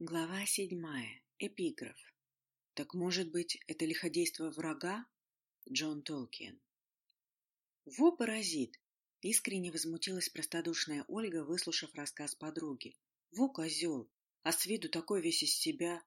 Глава седьмая. Эпиграф. Так может быть, это лиходейство врага? Джон Толкиен. Во паразит! Искренне возмутилась простодушная Ольга, выслушав рассказ подруги. Во козел! А с виду такой весь из себя.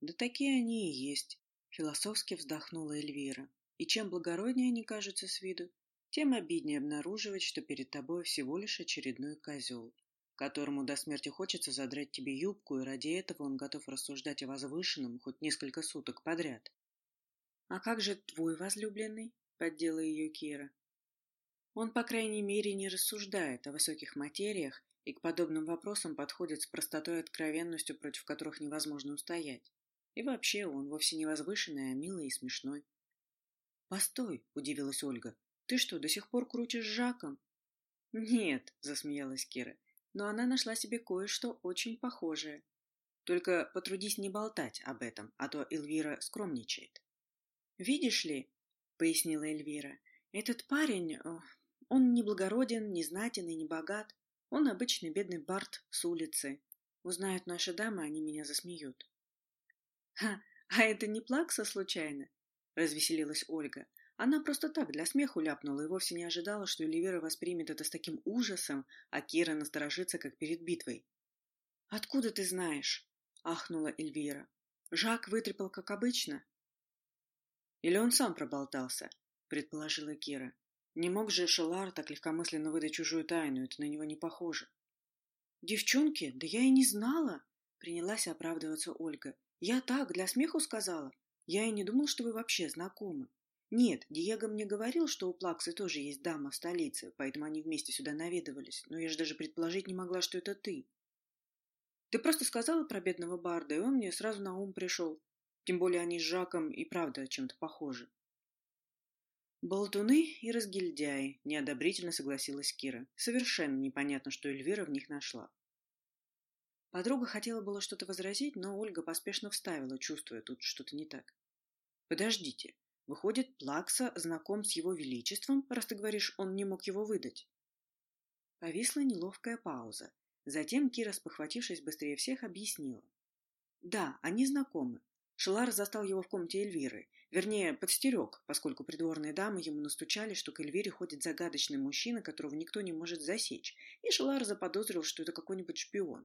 Да такие они и есть, философски вздохнула Эльвира. И чем благороднее они кажутся с виду, тем обиднее обнаруживать, что перед тобой всего лишь очередной козел которому до смерти хочется задрать тебе юбку, и ради этого он готов рассуждать о возвышенном хоть несколько суток подряд. — А как же твой возлюбленный? — поддела ее Кира. Он, по крайней мере, не рассуждает о высоких материях и к подобным вопросам подходит с простотой и откровенностью, против которых невозможно устоять. И вообще, он вовсе не возвышенный, а милый и смешной. — Постой, — удивилась Ольга, — ты что, до сих пор крутишь Жаком? — Нет, — засмеялась Кира, но она нашла себе кое-что очень похожее. Только потрудись не болтать об этом, а то Эльвира скромничает. «Видишь ли», — пояснила Эльвира, — «этот парень, он не благороден, не знатен и не богат. Он обычный бедный бард с улицы. Узнают наши дамы, они меня засмеют». «Ха, а это не плакса случайно?» — развеселилась Ольга. Она просто так, для смеху ляпнула и вовсе не ожидала, что Оливера воспримет это с таким ужасом, а Кира насторожится, как перед битвой. «Откуда ты знаешь?» — ахнула Эльвира. «Жак вытрепал, как обычно?» «Или он сам проболтался?» — предположила Кира. «Не мог же Шелар так легкомысленно выдать чужую тайну, это на него не похоже». «Девчонки, да я и не знала!» — принялась оправдываться Ольга. «Я так, для смеху сказала. Я и не думал, что вы вообще знакомы. Нет, Диего мне говорил, что у Плаксы тоже есть дама в столице, поэтому они вместе сюда наведывались, но я же даже предположить не могла, что это ты. Ты просто сказала про бедного Барда, и он мне сразу на ум пришел. Тем более они с Жаком и правда чем-то похожи. Болтуны и разгильдяи, неодобрительно согласилась Кира. Совершенно непонятно, что Эльвира в них нашла. Подруга хотела было что-то возразить, но Ольга поспешно вставила, чувствуя тут что-то не так. «Подождите, Выходит, Плакса знаком с его величеством, раз ты говоришь, он не мог его выдать. Повисла неловкая пауза. Затем Кира, спохватившись быстрее всех, объяснила. Да, они знакомы. Шелар застал его в комнате Эльвиры. Вернее, подстерег, поскольку придворные дамы ему настучали, что к Эльвире ходит загадочный мужчина, которого никто не может засечь, и Шелар заподозрил, что это какой-нибудь шпион.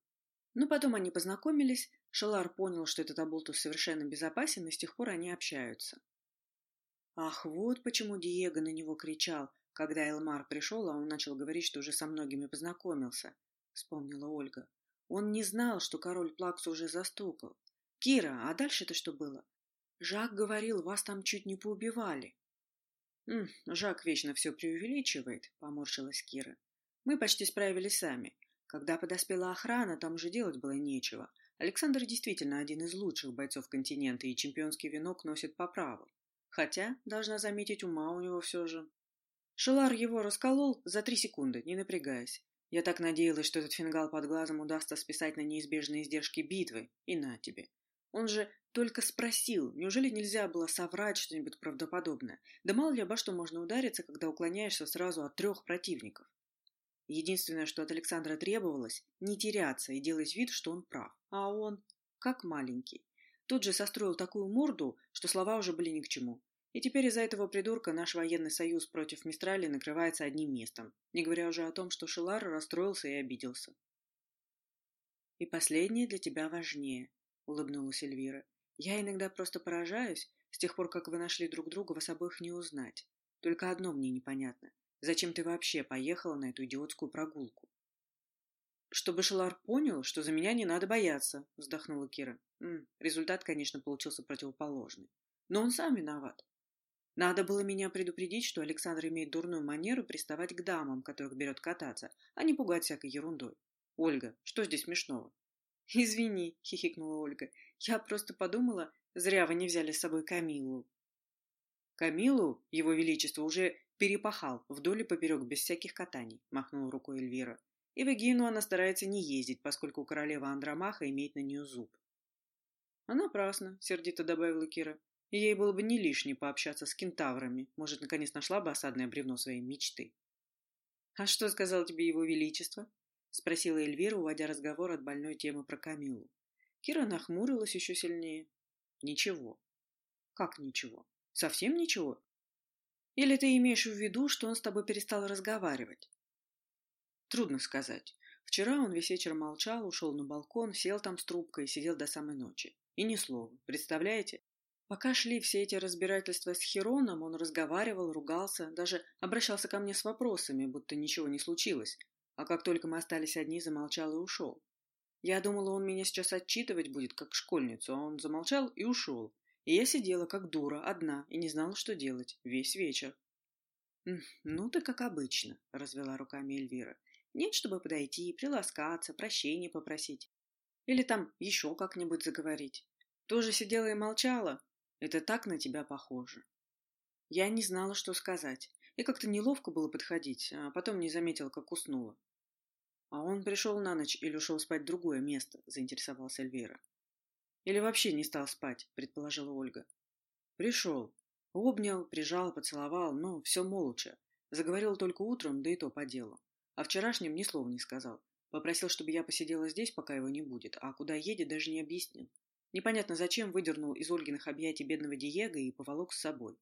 Но потом они познакомились, Шелар понял, что этот оболтус совершенно безопасен, и с тех пор они общаются. Ах, вот почему Диего на него кричал, когда Элмар пришел, а он начал говорить, что уже со многими познакомился, — вспомнила Ольга. Он не знал, что король Плакс уже застукал. Кира, а дальше-то что было? Жак говорил, вас там чуть не поубивали. «М, Жак вечно все преувеличивает, — поморщилась Кира. Мы почти справились сами. Когда подоспела охрана, там уже делать было нечего. Александр действительно один из лучших бойцов континента, и чемпионский венок носит по праву. Хотя, должна заметить, ума у него все же. Шелар его расколол за три секунды, не напрягаясь. Я так надеялась, что этот фингал под глазом удастся списать на неизбежные издержки битвы. И на тебе. Он же только спросил, неужели нельзя было соврать что-нибудь правдоподобное? Да мало ли обо что можно удариться, когда уклоняешься сразу от трех противников. Единственное, что от Александра требовалось, не теряться и делать вид, что он прав. А он, как маленький, Тут же состроил такую морду, что слова уже были ни к чему. И теперь из-за этого придурка наш военный союз против Мистрали накрывается одним местом, не говоря уже о том, что Шелар расстроился и обиделся. «И последнее для тебя важнее», — улыбнулась Эльвира. «Я иногда просто поражаюсь, с тех пор, как вы нашли друг друга, вас обоих не узнать. Только одно мне непонятно. Зачем ты вообще поехала на эту идиотскую прогулку?» «Чтобы Шелар понял, что за меня не надо бояться», — вздохнула Кира. М, результат, конечно, получился противоположный. Но он сам виноват. Надо было меня предупредить, что Александр имеет дурную манеру приставать к дамам, которых берет кататься, а не пугать всякой ерундой. Ольга, что здесь смешного? Извини, хихикнула Ольга. Я просто подумала, зря вы не взяли с собой Камилу. Камилу, его величество, уже перепахал вдоль и поперек без всяких катаний, махнула рукой Эльвира. И в Эгину она старается не ездить, поскольку королева Андромаха имеет на нее зуб. А напрасно, сердито добавила Кира. Ей было бы не лишне пообщаться с кентаврами. Может, наконец нашла бы осадное бревно своей мечты. «А что сказал тебе его величество?» — спросила Эльвира, уводя разговор от больной темы про Камилу. Кира нахмурилась еще сильнее. Ничего. Как ничего? Совсем ничего? Или ты имеешь в виду, что он с тобой перестал разговаривать? Трудно сказать. Вчера он весь вечер молчал, ушел на балкон, сел там с трубкой и сидел до самой ночи. И ни слова. Представляете? Пока шли все эти разбирательства с Хероном, он разговаривал, ругался, даже обращался ко мне с вопросами, будто ничего не случилось. А как только мы остались одни, замолчал и ушел. Я думала, он меня сейчас отчитывать будет, как школьницу, а он замолчал и ушел. И я сидела, как дура, одна, и не знала, что делать, весь вечер. «Ну ты как обычно», — развела руками Эльвира. «Нет, чтобы подойти, приласкаться, прощения попросить. Или там еще как-нибудь заговорить. Тоже сидела и молчала, это так на тебя похоже. Я не знала, что сказать, и как-то неловко было подходить, а потом не заметила, как уснула. А он пришел на ночь или ушел спать в другое место, заинтересовался Эльвира. Или вообще не стал спать, предположила Ольга. Пришел. Обнял, прижал, поцеловал, но все молча. Заговорил только утром, да и то по делу. А вчерашнем ни слова не сказал. Попросил, чтобы я посидела здесь, пока его не будет, а куда едет, даже не объяснил. Непонятно зачем выдернул из Ольгиных объятий бедного Диего и поволок с собой.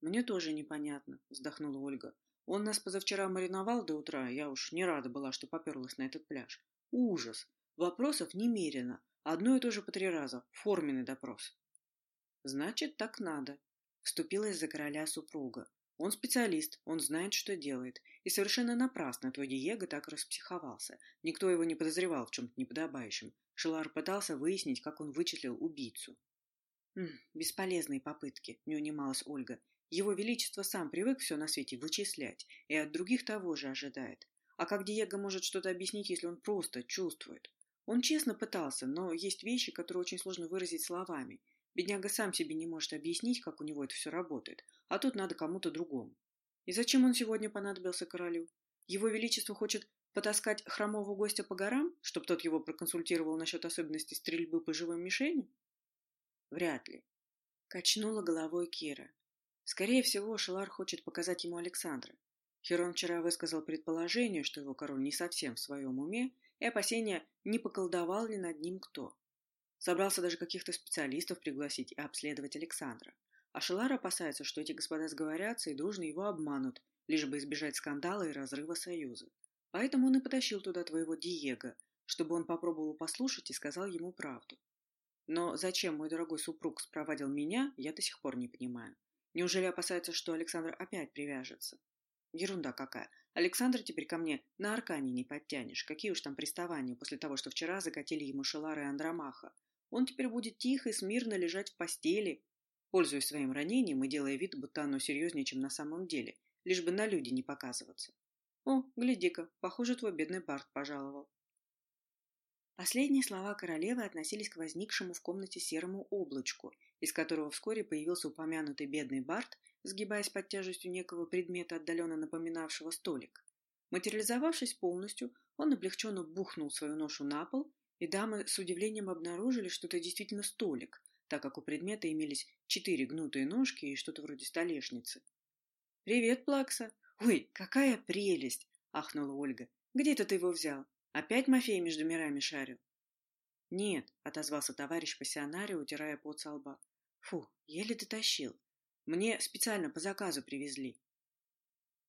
«Мне тоже непонятно», — вздохнула Ольга. «Он нас позавчера мариновал до утра, я уж не рада была, что поперлась на этот пляж. Ужас! Вопросов немерено. Одно и то же по три раза. Форменный допрос». «Значит, так надо», — вступилась за короля супруга. Он специалист, он знает, что делает. И совершенно напрасно твой Диего так распсиховался. Никто его не подозревал в чем-то неподобающем. Шелар пытался выяснить, как он вычислил убийцу. «М, «Бесполезные попытки», — не унималась Ольга. «Его Величество сам привык все на свете вычислять, и от других того же ожидает. А как Диего может что-то объяснить, если он просто чувствует? Он честно пытался, но есть вещи, которые очень сложно выразить словами. Бедняга сам себе не может объяснить, как у него это все работает, а тут надо кому-то другому. И зачем он сегодня понадобился королю? Его Величество хочет потаскать хромого гостя по горам, чтобы тот его проконсультировал насчет особенностей стрельбы по живым мишеням? Вряд ли. Качнула головой Кира. Скорее всего, Шелар хочет показать ему Александра. Херон вчера высказал предположение, что его король не совсем в своем уме, и опасения, не поколдовал ли над ним кто. Собрался даже каких-то специалистов пригласить и обследовать Александра. А Шелар опасается, что эти господа сговорятся и дружно его обманут, лишь бы избежать скандала и разрыва союза. Поэтому он и потащил туда твоего Диего, чтобы он попробовал послушать и сказал ему правду. Но зачем мой дорогой супруг спровадил меня, я до сих пор не понимаю. Неужели опасается, что Александр опять привяжется? Ерунда какая. Александр теперь ко мне на аркане не подтянешь. Какие уж там приставания после того, что вчера закатили ему Шелара и Андромаха. Он теперь будет тихо и смирно лежать в постели, пользуясь своим ранением и делая вид, будто оно серьезнее, чем на самом деле, лишь бы на люди не показываться. О, гляди-ка, похоже, твой бедный Барт пожаловал. Последние слова королевы относились к возникшему в комнате серому облачку, из которого вскоре появился упомянутый бедный Барт, сгибаясь под тяжестью некого предмета, отдаленно напоминавшего столик. Материализовавшись полностью, он облегченно бухнул свою ношу на пол и дамы с удивлением обнаружили, что это действительно столик, так как у предмета имелись четыре гнутые ножки и что-то вроде столешницы. «Привет, Плакса! Ой, какая прелесть!» — ахнула Ольга. «Где это ты его взял? Опять Мафей между мирами шарил?» «Нет», — отозвался товарищ пассионарио, утирая пот со лба. «Фу, еле дотащил. Мне специально по заказу привезли».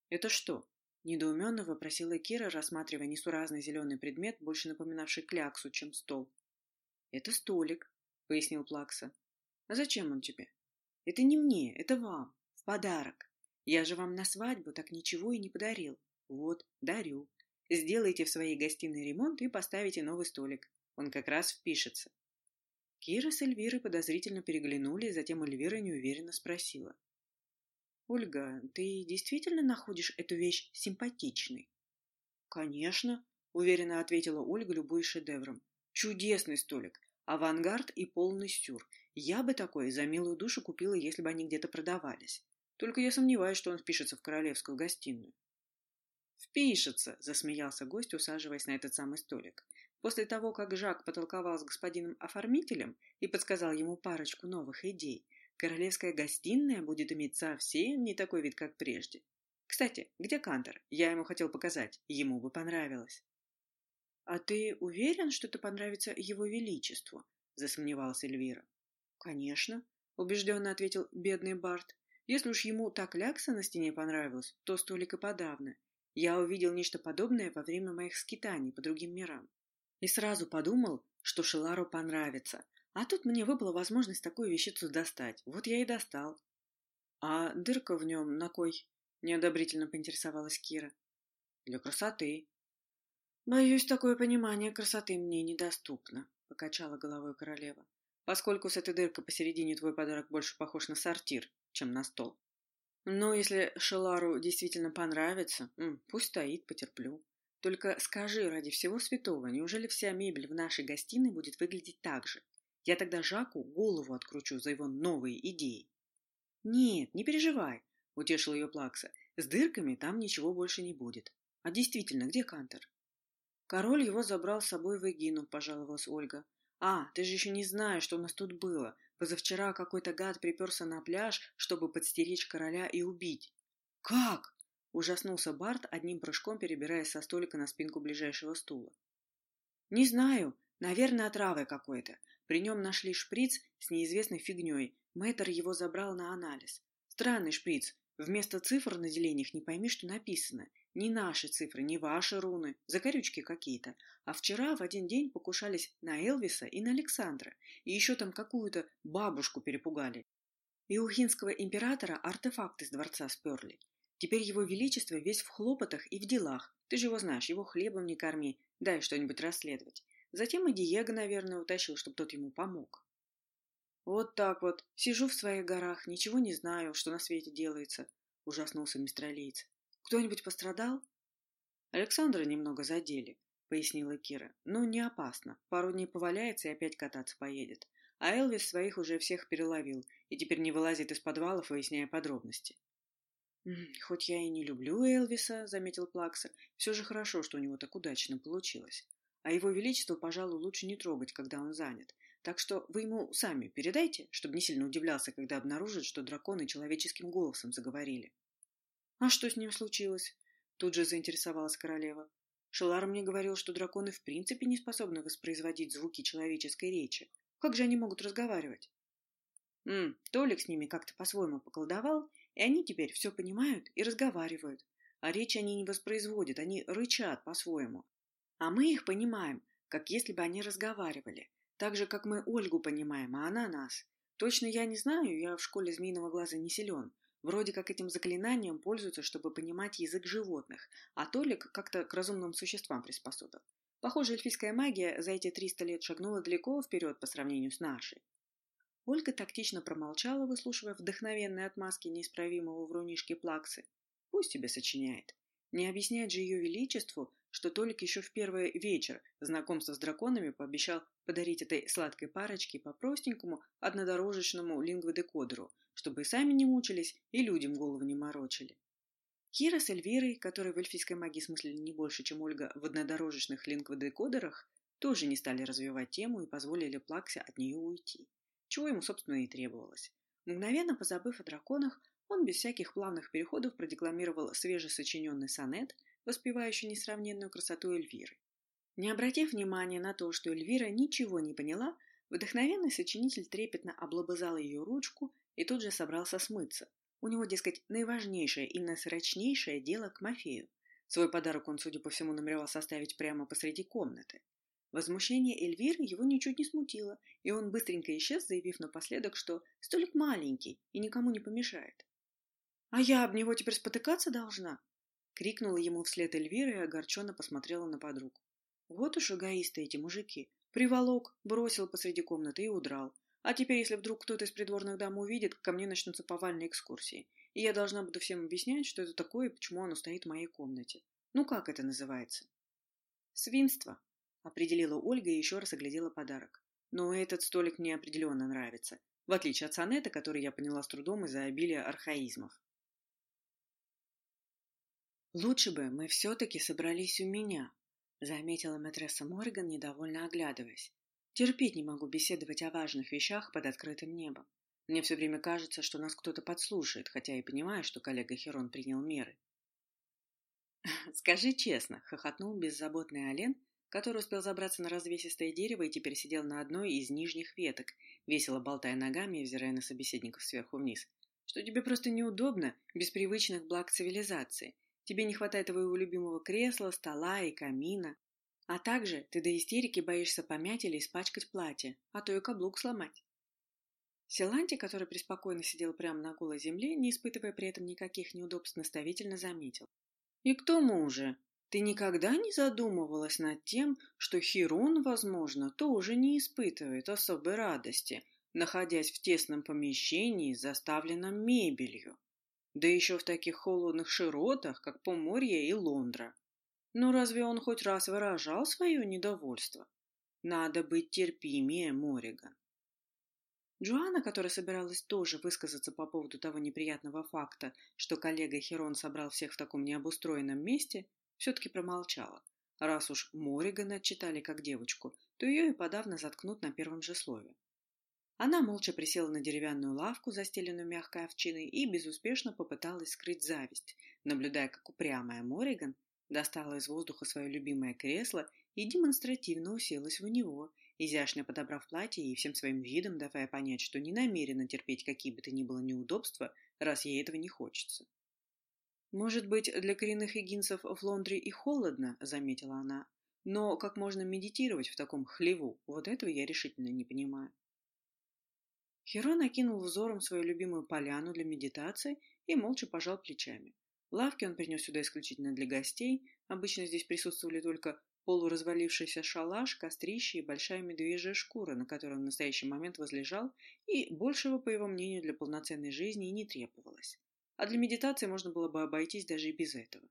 «Это что?» Недоуменно вопросила Кира, рассматривая несуразный зеленый предмет, больше напоминавший кляксу, чем стол. «Это столик», — пояснил Плакса. «А зачем он тебе?» «Это не мне, это вам, в подарок. Я же вам на свадьбу так ничего и не подарил. Вот, дарю. Сделайте в своей гостиной ремонт и поставите новый столик. Он как раз впишется». Кира с Эльвирой подозрительно переглянули, затем Эльвира неуверенно спросила. «Ольга, ты действительно находишь эту вещь симпатичной?» «Конечно», — уверенно ответила Ольга, любой шедевром. «Чудесный столик, авангард и полный сюр. Я бы такой за милую душу купила, если бы они где-то продавались. Только я сомневаюсь, что он впишется в королевскую гостиную». «Впишется», — засмеялся гость, усаживаясь на этот самый столик. После того, как Жак потолковал с господином оформителем и подсказал ему парочку новых идей, Королевская гостиная будет иметь совсем не такой вид, как прежде. Кстати, где Кантер? Я ему хотел показать, ему бы понравилось. «А ты уверен, что это понравится его величеству?» — засомневалась Эльвира. «Конечно», — убежденно ответил бедный Барт. «Если уж ему так лякса на стене понравилась, то столик и подавно. Я увидел нечто подобное во время моих скитаний по другим мирам. И сразу подумал, что Шелару понравится. А тут мне выпала возможность такую вещицу достать. Вот я и достал». «А дырка в нем на кой?» — неодобрительно поинтересовалась Кира. «Для красоты», «Боюсь, такое понимание красоты мне недоступно», — покачала головой королева, «поскольку с этой дыркой посередине твой подарок больше похож на сортир, чем на стол. Но если Шелару действительно понравится, пусть стоит, потерплю. Только скажи ради всего святого, неужели вся мебель в нашей гостиной будет выглядеть так же? Я тогда Жаку голову откручу за его новые идеи». «Нет, не переживай», — утешил ее Плакса, «с дырками там ничего больше не будет. А действительно, где Кантер?» Король его забрал с собой в Эгину, пожаловалась Ольга. А, ты же еще не знаешь, что у нас тут было. Позавчера какой-то гад приперся на пляж, чтобы подстеречь короля и убить. Как? Ужаснулся Барт, одним прыжком перебираясь со столика на спинку ближайшего стула. Не знаю, наверное, отравой какой-то. При нем нашли шприц с неизвестной фигней. Мэтр его забрал на анализ. Странный шприц. Вместо цифр на делениях не пойми, что написано. Не наши цифры, не ваши руны, закорючки какие-то. А вчера в один день покушались на Элвиса и на Александра. И еще там какую-то бабушку перепугали. И у хинского императора артефакты с дворца сперли. Теперь его величество весь в хлопотах и в делах. Ты же его знаешь, его хлебом не корми, дай что-нибудь расследовать. Затем и Диего, наверное, утащил, чтобы тот ему помог. Вот так вот. Сижу в своих горах, ничего не знаю, что на свете делается, ужаснулся мистралиец. Кто-нибудь пострадал? Александра немного задели, пояснила Кира. Ну, не опасно. Пару дней поваляется и опять кататься поедет. А Элвис своих уже всех переловил и теперь не вылазит из подвалов, выясняя подробности. «Хоть я и не люблю Элвиса», — заметил Плакса, — «все же хорошо, что у него так удачно получилось. А его величество, пожалуй, лучше не трогать, когда он занят. Так что вы ему сами передайте, чтобы не сильно удивлялся, когда обнаружит, что драконы человеческим голосом заговорили». «А что с ним случилось?» Тут же заинтересовалась королева. Шелар мне говорил, что драконы в принципе не способны воспроизводить звуки человеческой речи. Как же они могут разговаривать? М, Толик с ними как-то по-своему поколдовал, и они теперь все понимают и разговаривают. А речь они не воспроизводят, они рычат по-своему. А мы их понимаем, как если бы они разговаривали. Так же, как мы Ольгу понимаем, а она нас. Точно я не знаю, я в школе змеиного глаза не силен. Вроде как этим заклинанием пользуются, чтобы понимать язык животных, а Толик как-то к разумным существам приспособил. Похоже, эльфийская магия за эти 300 лет шагнула далеко вперед по сравнению с нашей. Ольга тактично промолчала, выслушивая вдохновенные отмазки неисправимого врунишки Плаксы. Пусть себе сочиняет. Не объясняет же ее величеству, что Толик еще в первый вечер знакомства с драконами пообещал подарить этой сладкой парочке по простенькому однодорожечному лингводекодеру, чтобы и сами не мучились, и людям голову не морочили. Кира с Эльвирой, которые в эльфийской магии смыслили не больше, чем Ольга в однодорожечных лингводекодерах, тоже не стали развивать тему и позволили Плаксе от нее уйти, чего ему, собственно, и требовалось. Мгновенно позабыв о драконах, он без всяких плавных переходов продекламировал свежесочиненный сонет, воспевающий несравненную красоту Эльвиры. Не обратив внимания на то, что Эльвира ничего не поняла, вдохновенный сочинитель трепетно облобызал ее ручку и тут же собрался смыться. У него, дескать, наиважнейшее и насрочнейшее дело к Мафею. Свой подарок он, судя по всему, намеревался оставить прямо посреди комнаты. Возмущение Эльвиры его ничуть не смутило, и он быстренько исчез, заявив напоследок, что столик маленький и никому не помешает. «А я об него теперь спотыкаться должна?» — крикнула ему вслед Эльвира и огорченно посмотрела на подругу. «Вот уж эгоисты эти мужики. Приволок, бросил посреди комнаты и удрал. А теперь, если вдруг кто-то из придворных дам увидит, ко мне начнутся повальные экскурсии. И я должна буду всем объяснять, что это такое и почему оно стоит в моей комнате. Ну, как это называется? Свинство, определила Ольга и еще раз оглядела подарок. Но этот столик мне определенно нравится, в отличие от сонета, который я поняла с трудом из-за обилия архаизмов. «Лучше бы мы все-таки собрались у меня», — заметила матресса Морган, недовольно оглядываясь. Терпеть не могу беседовать о важных вещах под открытым небом. Мне все время кажется, что нас кто-то подслушает, хотя и понимаю, что коллега Херон принял меры. «Скажи честно», — хохотнул беззаботный Олен, который успел забраться на развесистое дерево и теперь сидел на одной из нижних веток, весело болтая ногами и взирая на собеседников сверху вниз. «Что тебе просто неудобно, без привычных благ цивилизации. Тебе не хватает твоего любимого кресла, стола и камина. А также ты до истерики боишься помять или испачкать платье, а то и каблук сломать». Силанти, который преспокойно сидел прямо на голой земле, не испытывая при этом никаких неудобств, наставительно заметил. «И к тому же, ты никогда не задумывалась над тем, что Хирон, возможно, тоже не испытывает особой радости, находясь в тесном помещении, заставленном мебелью, да еще в таких холодных широтах, как Поморье и Лондра. Но разве он хоть раз выражал свое недовольство? Надо быть терпимее, Мориган. Джоанна, которая собиралась тоже высказаться по поводу того неприятного факта, что коллега Херон собрал всех в таком необустроенном месте, все-таки промолчала. Раз уж Моригана отчитали как девочку, то ее и подавно заткнут на первом же слове. Она молча присела на деревянную лавку, застеленную мягкой овчиной, и безуспешно попыталась скрыть зависть, наблюдая, как упрямая Мориган достала из воздуха свое любимое кресло и демонстративно уселась в него, изящно подобрав платье и всем своим видом давая понять, что не намерена терпеть какие бы то ни было неудобства, раз ей этого не хочется. «Может быть, для коренных эгинцев в Лондре и холодно», — заметила она, «но как можно медитировать в таком хлеву, вот этого я решительно не понимаю». Херон окинул взором свою любимую поляну для медитации и молча пожал плечами. Лавки он принес сюда исключительно для гостей, обычно здесь присутствовали только полуразвалившийся шалаш, кострище и большая медвежья шкура, на которой он в настоящий момент возлежал, и большего, по его мнению, для полноценной жизни и не требовалось. А для медитации можно было бы обойтись даже и без этого.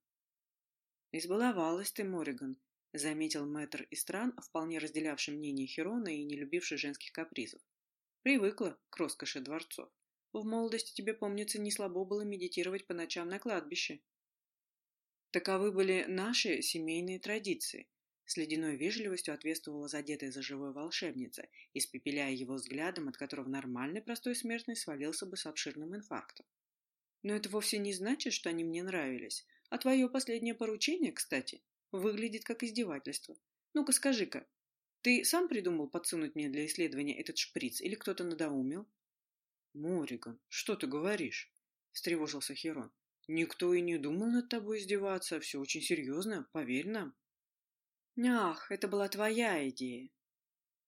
«Избаловалась ты, Мориган», — заметил мэтр из стран, вполне разделявший мнение Херона и не любивший женских капризов. «Привыкла к роскоши дворцов. В молодости тебе, помнится, не слабо было медитировать по ночам на кладбище». Таковы были наши семейные традиции, с ледяной вежливостью ответствовала задетая за живой волшебница, испепеляя его взглядом, от которого нормальный простой смертный свалился бы с обширным инфарктом. Но это вовсе не значит, что они мне нравились. А твое последнее поручение, кстати, выглядит как издевательство. Ну-ка скажи-ка, ты сам придумал подсунуть мне для исследования этот шприц или кто-то надоумил? Мориган, что ты говоришь? встревожился Херон. Никто и не думал над тобой издеваться, все очень серьезно, поверь нам. «Ах, это была твоя идея!»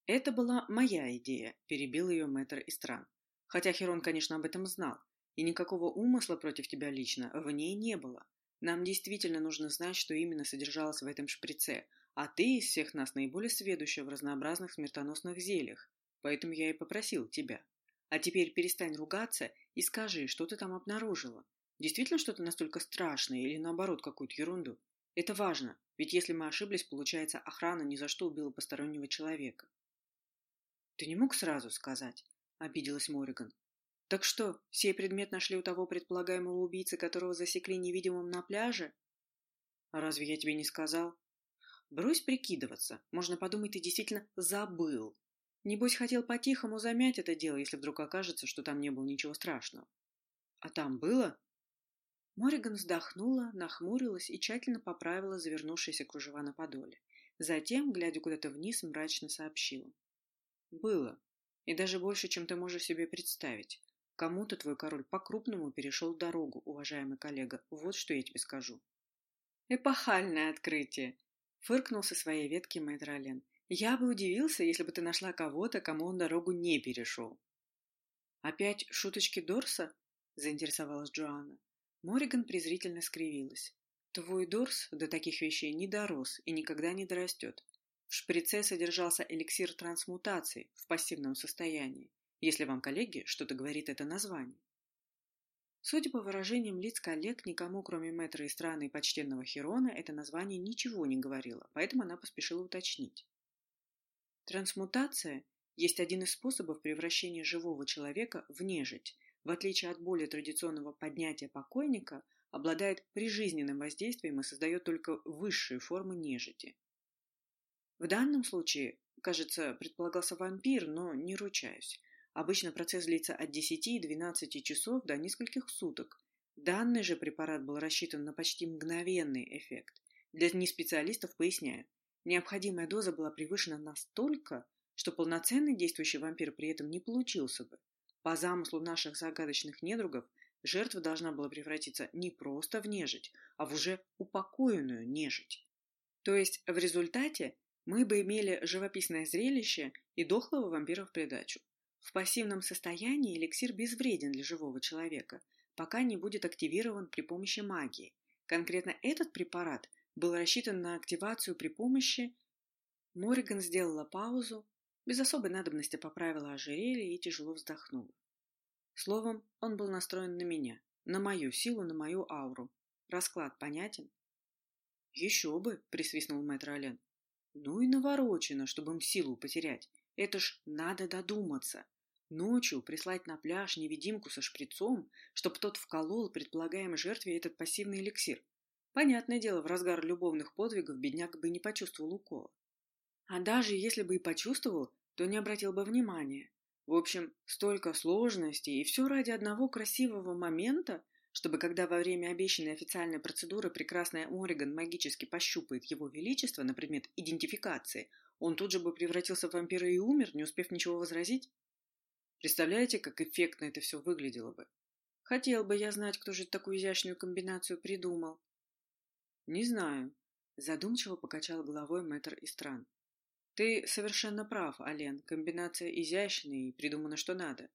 «Это была моя идея», — перебил ее мэтр Истран. «Хотя Херон, конечно, об этом знал, и никакого умысла против тебя лично в ней не было. Нам действительно нужно знать, что именно содержалось в этом шприце, а ты из всех нас наиболее сведущая в разнообразных смертоносных зельях, поэтому я и попросил тебя. А теперь перестань ругаться и скажи, что ты там обнаружила. Действительно что-то настолько страшное или наоборот какую-то ерунду? Это важно, ведь если мы ошиблись, получается, охрана ни за что убила постороннего человека. Ты не мог сразу сказать, обиделась Мориган. Так что, сей предмет нашли у того предполагаемого убийцы, которого засекли невидимым на пляже? А разве я тебе не сказал? Брось прикидываться. Можно подумать, ты действительно забыл. Небось, хотел по-тихому замять это дело, если вдруг окажется, что там не было ничего страшного. А там было? Мориган вздохнула, нахмурилась и тщательно поправила завернувшиеся кружева на подоле. Затем, глядя куда-то вниз, мрачно сообщила. «Было. И даже больше, чем ты можешь себе представить. Кому-то твой король по-крупному перешел дорогу, уважаемый коллега. Вот что я тебе скажу». «Эпохальное открытие!» — фыркнул со своей ветки мэтр Ален. «Я бы удивился, если бы ты нашла кого-то, кому он дорогу не перешел». «Опять шуточки Дорса?» — заинтересовалась Джоанна. Мориган презрительно скривилась. Твой Дорс до таких вещей не дорос и никогда не дорастет. В шприце содержался эликсир трансмутации в пассивном состоянии, если вам, коллеги, что-то говорит это название. Судя по выражениям лиц коллег, никому, кроме мэтра и страны и почтенного Херона, это название ничего не говорило, поэтому она поспешила уточнить. Трансмутация есть один из способов превращения живого человека в нежить, в отличие от более традиционного поднятия покойника, обладает прижизненным воздействием и создает только высшие формы нежити. В данном случае, кажется, предполагался вампир, но не ручаюсь. Обычно процесс длится от 10-12 часов до нескольких суток. Данный же препарат был рассчитан на почти мгновенный эффект. Для неспециалистов поясняю. необходимая доза была превышена настолько, что полноценный действующий вампир при этом не получился бы. По замыслу наших загадочных недругов, жертва должна была превратиться не просто в нежить, а в уже упокоенную нежить. То есть в результате мы бы имели живописное зрелище и дохлого вампира в придачу. В пассивном состоянии эликсир безвреден для живого человека, пока не будет активирован при помощи магии. Конкретно этот препарат был рассчитан на активацию при помощи... Мориган сделала паузу, без особой надобности поправила ожерелье и тяжело вздохнула. Словом, он был настроен на меня, на мою силу, на мою ауру. Расклад понятен? «Еще бы!» — присвистнул мэтр Ален. «Ну и наворочено, чтобы им силу потерять. Это ж надо додуматься. Ночью прислать на пляж невидимку со шприцом, чтоб тот вколол предполагаемой жертве этот пассивный эликсир. Понятное дело, в разгар любовных подвигов бедняк бы не почувствовал укола. А даже если бы и почувствовал, то не обратил бы внимания. В общем, столько сложностей, и все ради одного красивого момента, чтобы когда во время обещанной официальной процедуры прекрасная Ориган магически пощупает его величество на предмет идентификации, он тут же бы превратился в вампира и умер, не успев ничего возразить? Представляете, как эффектно это все выглядело бы? Хотел бы я знать, кто же такую изящную комбинацию придумал. Не знаю. Задумчиво покачал головой мэтр Истран. Ты совершенно прав, Ален. Комбинация изящная и придумана что надо.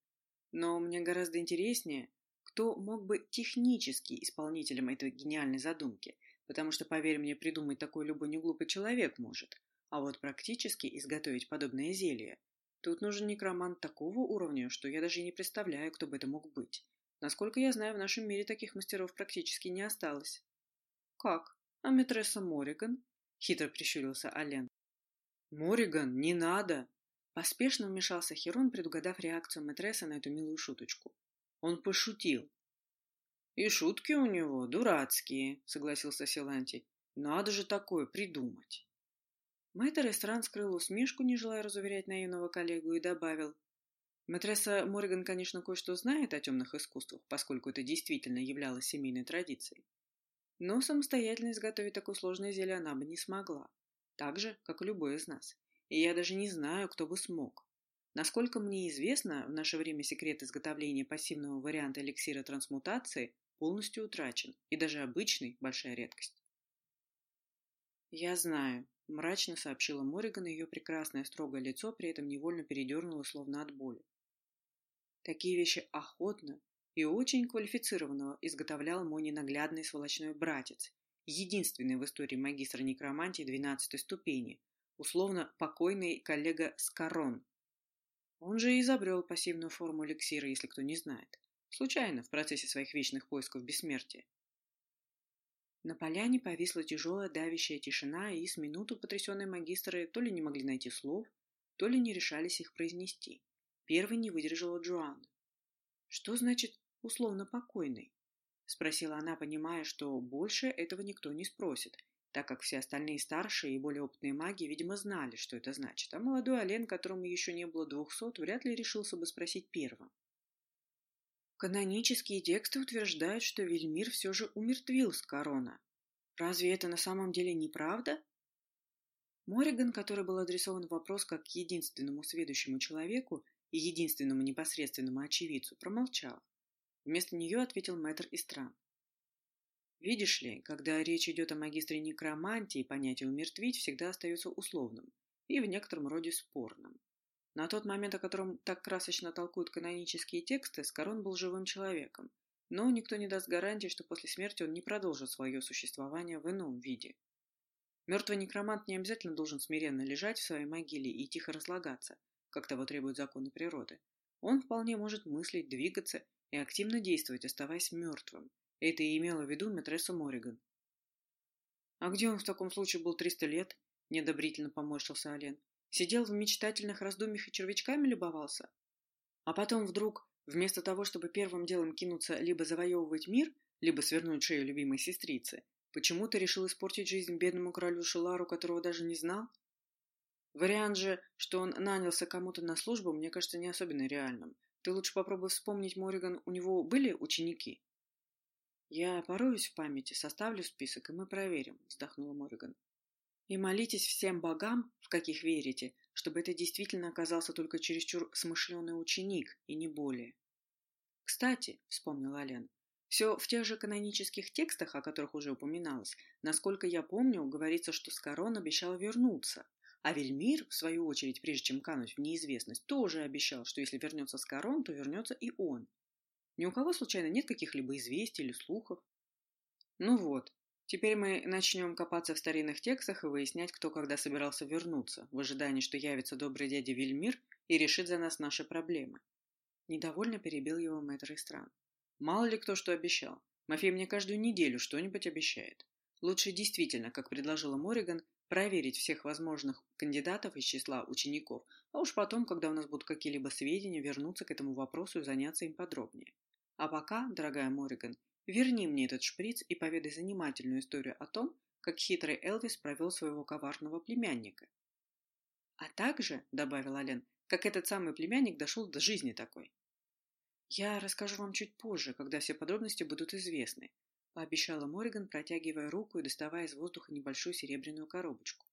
Но мне гораздо интереснее, кто мог бы технически исполнителем этой гениальной задумки, потому что, поверь мне, придумать такой любой неглупый человек может, а вот практически изготовить подобное зелье. Тут нужен некромант такого уровня, что я даже не представляю, кто бы это мог быть. Насколько я знаю, в нашем мире таких мастеров практически не осталось. Как? А метресса Мориган? Хитро прищурился Ален. Мориган, не надо! Поспешно вмешался Херон, предугадав реакцию Матресса на эту милую шуточку. Он пошутил. «И шутки у него дурацкие», — согласился Силантий. «Надо же такое придумать». Мэтр Эстран скрыл усмешку, не желая разуверять наивного коллегу, и добавил. Матресса Морган, конечно, кое-что знает о темных искусствах, поскольку это действительно являлось семейной традицией. Но самостоятельно изготовить такое сложное зелье она бы не смогла. Так же, как и любой из нас. И я даже не знаю, кто бы смог. Насколько мне известно, в наше время секрет изготовления пассивного варианта эликсира трансмутации полностью утрачен, и даже обычный – большая редкость. «Я знаю», – мрачно сообщила Мориган, и ее прекрасное строгое лицо при этом невольно передернуло, словно от боли. Такие вещи охотно и очень квалифицированного изготовлял мой ненаглядный сволочной братец, единственный в истории магистра некромантии 12 ступени, условно покойный коллега Скарон, он же и изобрел пассивную форму эликсира, если кто не знает. Случайно, в процессе своих вечных поисков бессмертия. На поляне повисла тяжелая давящая тишина, и с минуту потрясенные магистры то ли не могли найти слов, то ли не решались их произнести. Первый не выдержала Джоанна. «Что значит «условно покойный»?» — спросила она, понимая, что больше этого никто не спросит, так как все остальные старшие и более опытные маги, видимо, знали, что это значит, а молодой Олен, которому еще не было двухсот, вряд ли решился бы спросить первым. Канонические тексты утверждают, что Вельмир все же умертвил Скорона. Разве это на самом деле неправда? Мориган, который был адресован вопрос как единственному сведущему человеку и единственному непосредственному очевидцу, промолчал. Вместо нее ответил мэтр Истран. Видишь ли, когда речь идет о магистре некромантии, понятие «умертвить» всегда остается условным и в некотором роде спорным. На тот момент, о котором так красочно толкуют канонические тексты, Скорон был живым человеком, но никто не даст гарантии, что после смерти он не продолжит свое существование в ином виде. Мертвый некромант не обязательно должен смиренно лежать в своей могиле и тихо разлагаться, как того требуют законы природы. Он вполне может мыслить, двигаться и активно действовать, оставаясь мертвым, это и имела в виду матресса Мориган. «А где он в таком случае был триста лет?» – недобрительно поморщился Олен. «Сидел в мечтательных раздумьях и червячками любовался? А потом вдруг, вместо того, чтобы первым делом кинуться либо завоевывать мир, либо свернуть шею любимой сестрицы, почему-то решил испортить жизнь бедному королю Шелару, которого даже не знал? Вариант же, что он нанялся кому-то на службу, мне кажется не особенно реальным. Ты лучше попробуй вспомнить, Мориган, у него были ученики?» «Я пороюсь в памяти, составлю список, и мы проверим», — вздохнула Мориган. И молитесь всем богам, в каких верите, чтобы это действительно оказался только чересчур смышленый ученик, и не более. Кстати, вспомнила Ален, все в тех же канонических текстах, о которых уже упоминалось, насколько я помню, говорится, что Скорон обещал вернуться, а Вельмир, в свою очередь, прежде чем кануть в неизвестность, тоже обещал, что если вернется Скорон, то вернется и он. Ни у кого, случайно, нет каких-либо известий или слухов? Ну вот, теперь мы начнем копаться в старинных текстах и выяснять, кто когда собирался вернуться, в ожидании, что явится добрый дядя Вельмир и решит за нас наши проблемы. Недовольно перебил его мэтр стран. Мало ли кто что обещал. Мафей мне каждую неделю что-нибудь обещает. Лучше действительно, как предложила Мориган, проверить всех возможных кандидатов из числа учеников, а уж потом, когда у нас будут какие-либо сведения, вернуться к этому вопросу и заняться им подробнее. А пока, дорогая Мориган, верни мне этот шприц и поведай занимательную историю о том, как хитрый Элвис провел своего коварного племянника. А также, — добавил Ален, — как этот самый племянник дошел до жизни такой. Я расскажу вам чуть позже, когда все подробности будут известны, пообещала Мориган, протягивая руку и доставая из воздуха небольшую серебряную коробочку.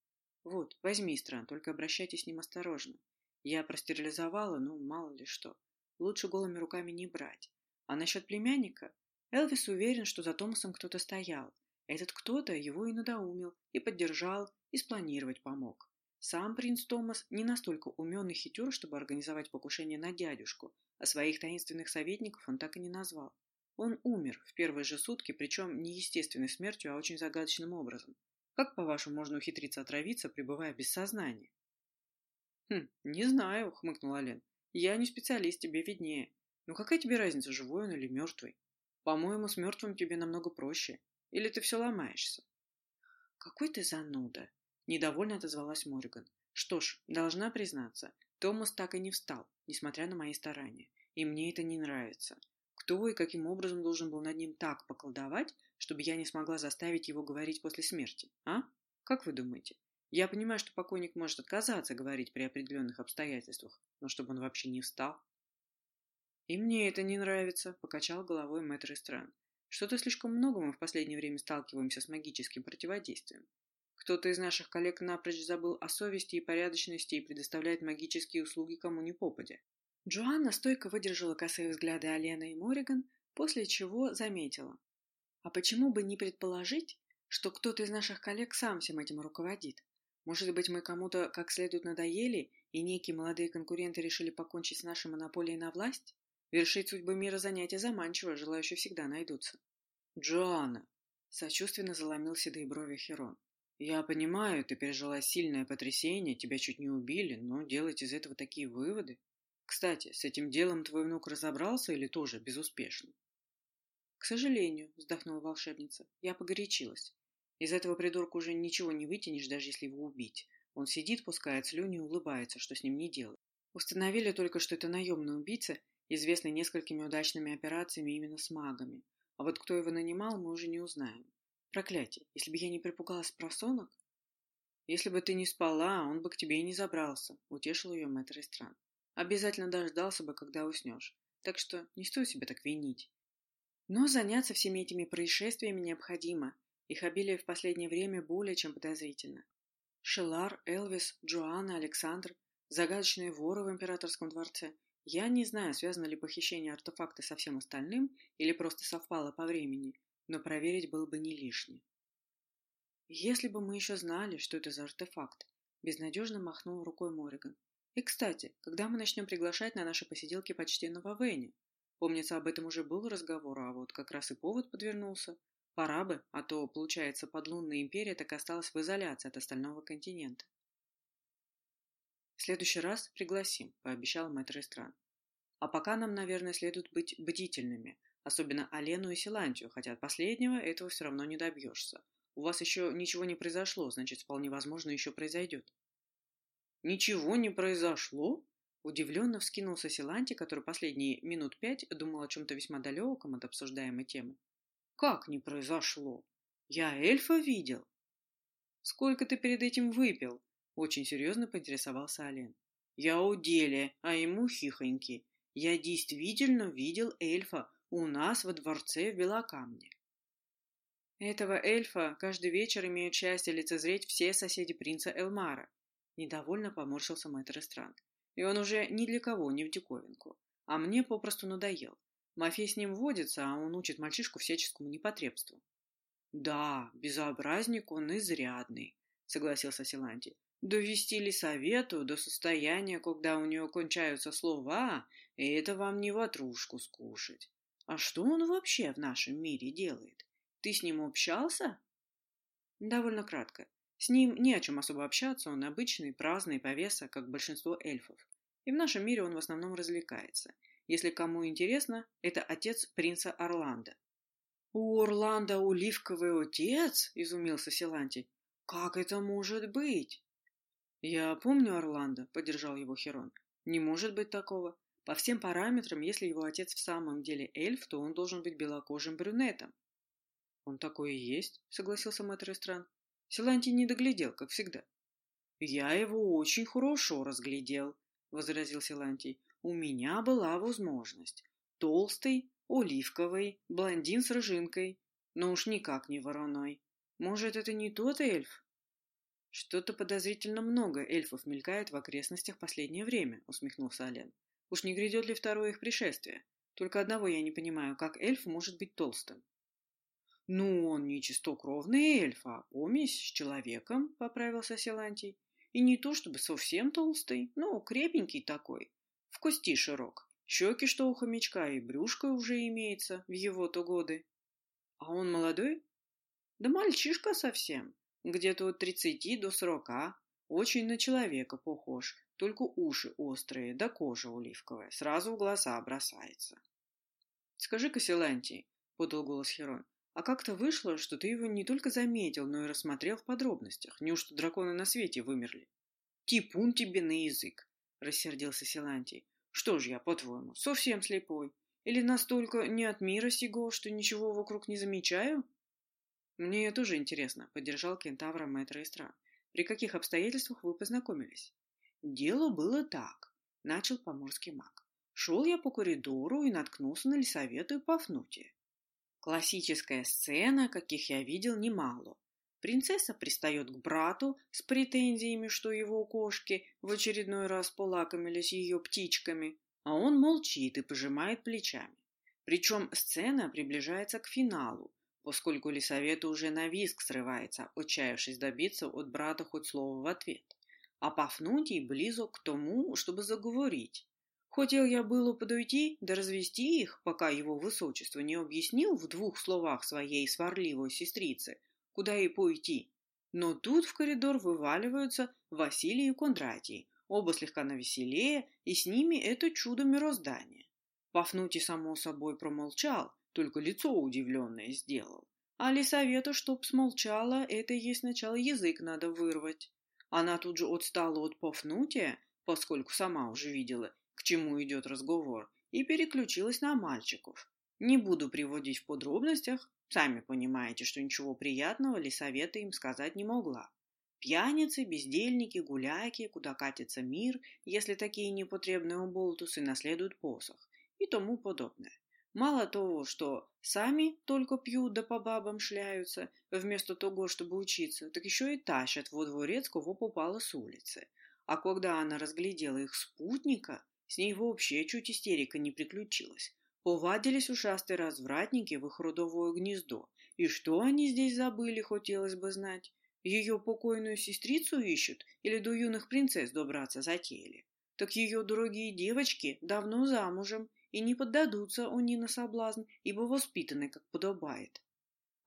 Вот, возьми, Стран, только обращайтесь с ним осторожно. Я простерилизовала, ну, мало ли что. Лучше голыми руками не брать. А насчет племянника? Элвис уверен, что за Томасом кто-то стоял. Этот кто-то его и надоумил, и поддержал, и спланировать помог. Сам принц Томас не настолько умен и хитер, чтобы организовать покушение на дядюшку, а своих таинственных советников он так и не назвал. Он умер в первые же сутки, причем не естественной смертью, а очень загадочным образом. Как, по-вашему, можно ухитриться отравиться, пребывая без сознания? «Хм, не знаю», — хмыкнул Лен. «Я не специалист, тебе виднее. Но какая тебе разница, живой он или мертвый? По-моему, с мертвым тебе намного проще. Или ты все ломаешься?» «Какой ты зануда!» — недовольно отозвалась Морган. «Что ж, должна признаться, Томас так и не встал, несмотря на мои старания. И мне это не нравится. Кто и каким образом должен был над ним так поколдовать, чтобы я не смогла заставить его говорить после смерти, а? Как вы думаете? Я понимаю, что покойник может отказаться говорить при определенных обстоятельствах, но чтобы он вообще не встал. И мне это не нравится, покачал головой мэтр Эстран. Что-то слишком много мы в последнее время сталкиваемся с магическим противодействием. Кто-то из наших коллег напрочь забыл о совести и порядочности и предоставляет магические услуги кому ни попадя. Джоанна стойко выдержала косые взгляды Алены и Мориган, после чего заметила. А почему бы не предположить, что кто-то из наших коллег сам всем этим руководит? Может быть, мы кому-то как следует надоели, и некие молодые конкуренты решили покончить с нашей монополией на власть? Вершить судьбы мира занятия заманчиво, желающие всегда найдутся. Джоанна! Сочувственно заломил седые брови Херон. Я понимаю, ты пережила сильное потрясение, тебя чуть не убили, но делать из этого такие выводы... Кстати, с этим делом твой внук разобрался или тоже безуспешно? К сожалению, вздохнула волшебница, я погорячилась. Из этого придурка уже ничего не вытянешь, даже если его убить. Он сидит, пускает слюни и улыбается, что с ним не делать. Установили только, что это наемный убийца, известный несколькими удачными операциями именно с магами. А вот кто его нанимал, мы уже не узнаем. Проклятие, если бы я не припугалась просонок... Если бы ты не спала, он бы к тебе и не забрался, утешил ее мэтр Истран. Обязательно дождался бы, когда уснешь. Так что не стоит себя так винить. Но заняться всеми этими происшествиями необходимо. Их обилие в последнее время более чем подозрительно. Шелар, Элвис, Джоанна, Александр, загадочные воры в императорском дворце. Я не знаю, связано ли похищение артефакта со всем остальным или просто совпало по времени, но проверить было бы не лишнее. Если бы мы еще знали, что это за артефакт, безнадежно махнул рукой Мориган. И, кстати, когда мы начнем приглашать на наши посиделки почтенного Венни? Помнится, об этом уже был разговор, а вот как раз и повод подвернулся. Пора бы, а то, получается, подлунная империя так осталась в изоляции от остального континента. Следующий раз пригласим, пообещал мэтр Истран. А пока нам, наверное, следует быть бдительными, Особенно Алену и Силантию, хотя от последнего этого все равно не добьешься. У вас еще ничего не произошло, значит, вполне возможно, еще произойдет. Ничего не произошло? Удивленно вскинулся Силанти, который последние минут пять думал о чем-то весьма далеком от обсуждаемой темы. Как не произошло? Я эльфа видел. Сколько ты перед этим выпил? Очень серьезно поинтересовался Ален. Я у деле, а ему хихоньки. Я действительно видел эльфа, у нас во дворце в Белокамне. Этого эльфа каждый вечер имеют счастье лицезреть все соседи принца Элмара. Недовольно поморщился мэтр Эстран. И он уже ни для кого не в диковинку. А мне попросту надоел. Мафия с ним водится, а он учит мальчишку всяческому непотребству. Да, безобразник он изрядный, согласился Силанти. Довести ли совету до состояния, когда у нее кончаются слова, и это вам не ватрушку скушать. А что он вообще в нашем мире делает? Ты с ним общался? Довольно кратко. С ним не о чем особо общаться, он обычный, праздный повеса, как большинство эльфов. И в нашем мире он в основном развлекается. Если кому интересно, это отец принца Орландо. «У Орландо оливковый отец?» – изумился Силанти. «Как это может быть?» «Я помню Орландо», – поддержал его Херон. «Не может быть такого. По всем параметрам, если его отец в самом деле эльф, то он должен быть белокожим брюнетом». «Он такой и есть», – согласился мэтр Эстран. Силантий не доглядел, как всегда. «Я его очень хорошо разглядел», — возразил Силантий. «У меня была возможность. Толстый, оливковый, блондин с рыжинкой, но уж никак не вороной. Может, это не тот эльф?» «Что-то подозрительно много эльфов мелькает в окрестностях последнее время», — усмехнулся Олен. «Уж не грядет ли второе их пришествие? Только одного я не понимаю, как эльф может быть толстым?» «Ну, он не чистокровный эльф, а помесь с человеком», — поправился Силантий. «И не то чтобы совсем толстый, но крепенький такой, в кости широк. Щеки, что у хомячка, и брюшко уже имеется в его-то годы. А он молодой? Да мальчишка совсем, где-то от тридцати до сорока. Очень на человека похож, только уши острые, да кожа оливковая, сразу в глаза бросается. «Скажи-ка, Силантий», — подал голос Херон, а как-то вышло, что ты его не только заметил, но и рассмотрел в подробностях. Неужто драконы на свете вымерли? Типун тебе на язык, рассердился Силантий. Что ж я, по-твоему, совсем слепой? Или настолько не от мира сего, что ничего вокруг не замечаю? Мне тоже интересно, поддержал кентавра мэтра Истра. При каких обстоятельствах вы познакомились? Дело было так, начал поморский маг. Шел я по коридору и наткнулся на лесовету и Пафнутия. Классическая сцена, каких я видел немало. Принцесса пристает к брату с претензиями, что его кошки в очередной раз полакомились ее птичками, а он молчит и пожимает плечами. Причем сцена приближается к финалу, поскольку Лисавета уже на виск срывается, отчаявшись добиться от брата хоть слова в ответ. А Пафнутий близок к тому, чтобы заговорить. Хотел я было подойти да развести их, пока его высочество не объяснил в двух словах своей сварливой сестрице, куда ей пойти. Но тут в коридор вываливаются Василий и Кондратий, оба слегка навеселее, и с ними это чудо мироздания. Пафнутий, само собой, промолчал, только лицо удивленное сделал. А Лисавету, чтоб смолчала, это ей сначала язык надо вырвать. Она тут же отстала от Пафнутия, поскольку сама уже видела, к чему идет разговор, и переключилась на мальчиков. Не буду приводить в подробностях, сами понимаете, что ничего приятного Лисавета им сказать не могла. Пьяницы, бездельники, гуляки, куда катится мир, если такие непотребные оболтусы наследуют посох и тому подобное. Мало того, что сами только пьют да по бабам шляются, вместо того, чтобы учиться, так еще и тащат во дворец, кого попало с улицы. А когда она разглядела их спутника, с ней вообще чуть истерика не приключилась. Повадились ушастые развратники в их родовое гнездо. И что они здесь забыли, хотелось бы знать. Ее покойную сестрицу ищут или до юных принцесс добраться затеяли? Так ее дорогие девочки давно замужем и не поддадутся они на соблазн, ибо воспитаны, как подобает.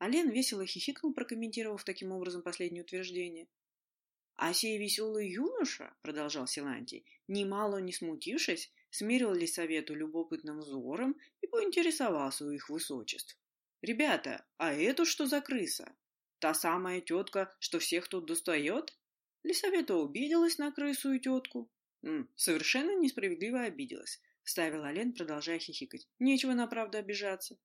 Ален весело хихикнул, прокомментировав таким образом последнее утверждение. А сей веселый юноша, — продолжал Силантий, немало не смутившись, смерил ли совету любопытным взором и поинтересовался у их высочеств. «Ребята, а это что за крыса? Та самая тетка, что всех тут достает?» Лисавета обиделась на крысу и тетку. «М, «Совершенно несправедливо обиделась», — вставил Олен, продолжая хихикать. «Нечего на правду обижаться».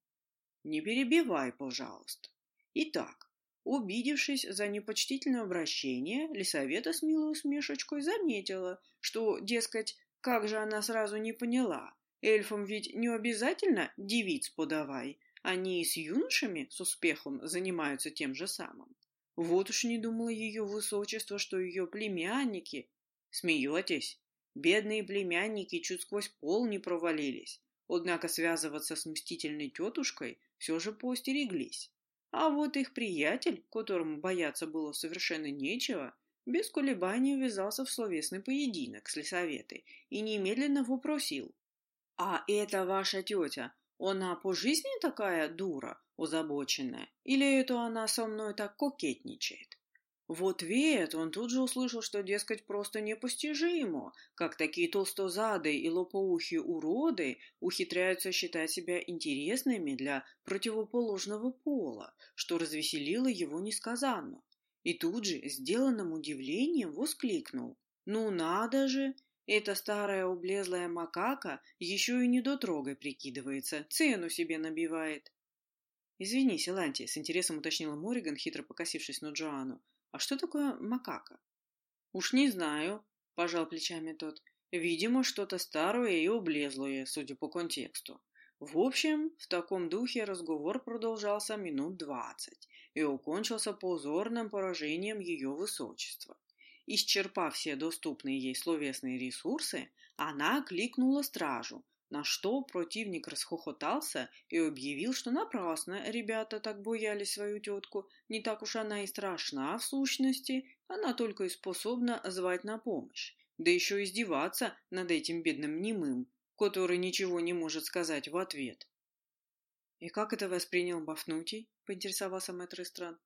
«Не перебивай, пожалуйста. Итак, Убедившись за непочтительное обращение, Лисавета с милой усмешечкой заметила, что, дескать, как же она сразу не поняла, эльфам ведь не обязательно девиц подавай, они и с юношами с успехом занимаются тем же самым. Вот уж не думала ее высочество, что ее племянники... Смеетесь? Бедные племянники чуть сквозь пол не провалились. Однако связываться с мстительной тетушкой все же поостереглись. А вот их приятель, которому бояться было совершенно нечего, без колебаний ввязался в словесный поединок с лесоветой и немедленно вопросил. «А это ваша тетя, она по жизни такая дура, озабоченная, или это она со мной так кокетничает? В ответ он тут же услышал, что, дескать, просто непостижимо, как такие толстозадые и лопоухие уроды ухитряются считать себя интересными для противоположного пола, что развеселило его несказанно. И тут же, сделанным удивлением, воскликнул. «Ну надо же! Эта старая облезлая макака еще и недотрогой прикидывается, цену себе набивает!» «Извини, Силанти», — с интересом уточнила Мориган, хитро покосившись на Джоанну. «А что такое макака?» «Уж не знаю», — пожал плечами тот. «Видимо, что-то старое и облезлое, судя по контексту. В общем, в таком духе разговор продолжался минут двадцать и окончился позорным поражением ее высочества. Исчерпав все доступные ей словесные ресурсы, она кликнула стражу, на что противник расхохотался и объявил, что напрасно ребята так боялись свою тетку, не так уж она и страшна в сущности, она только и способна звать на помощь, да еще издеваться над этим бедным немым, который ничего не может сказать в ответ. «И как это воспринял Бафнутий?» — поинтересовался мэтр Истран.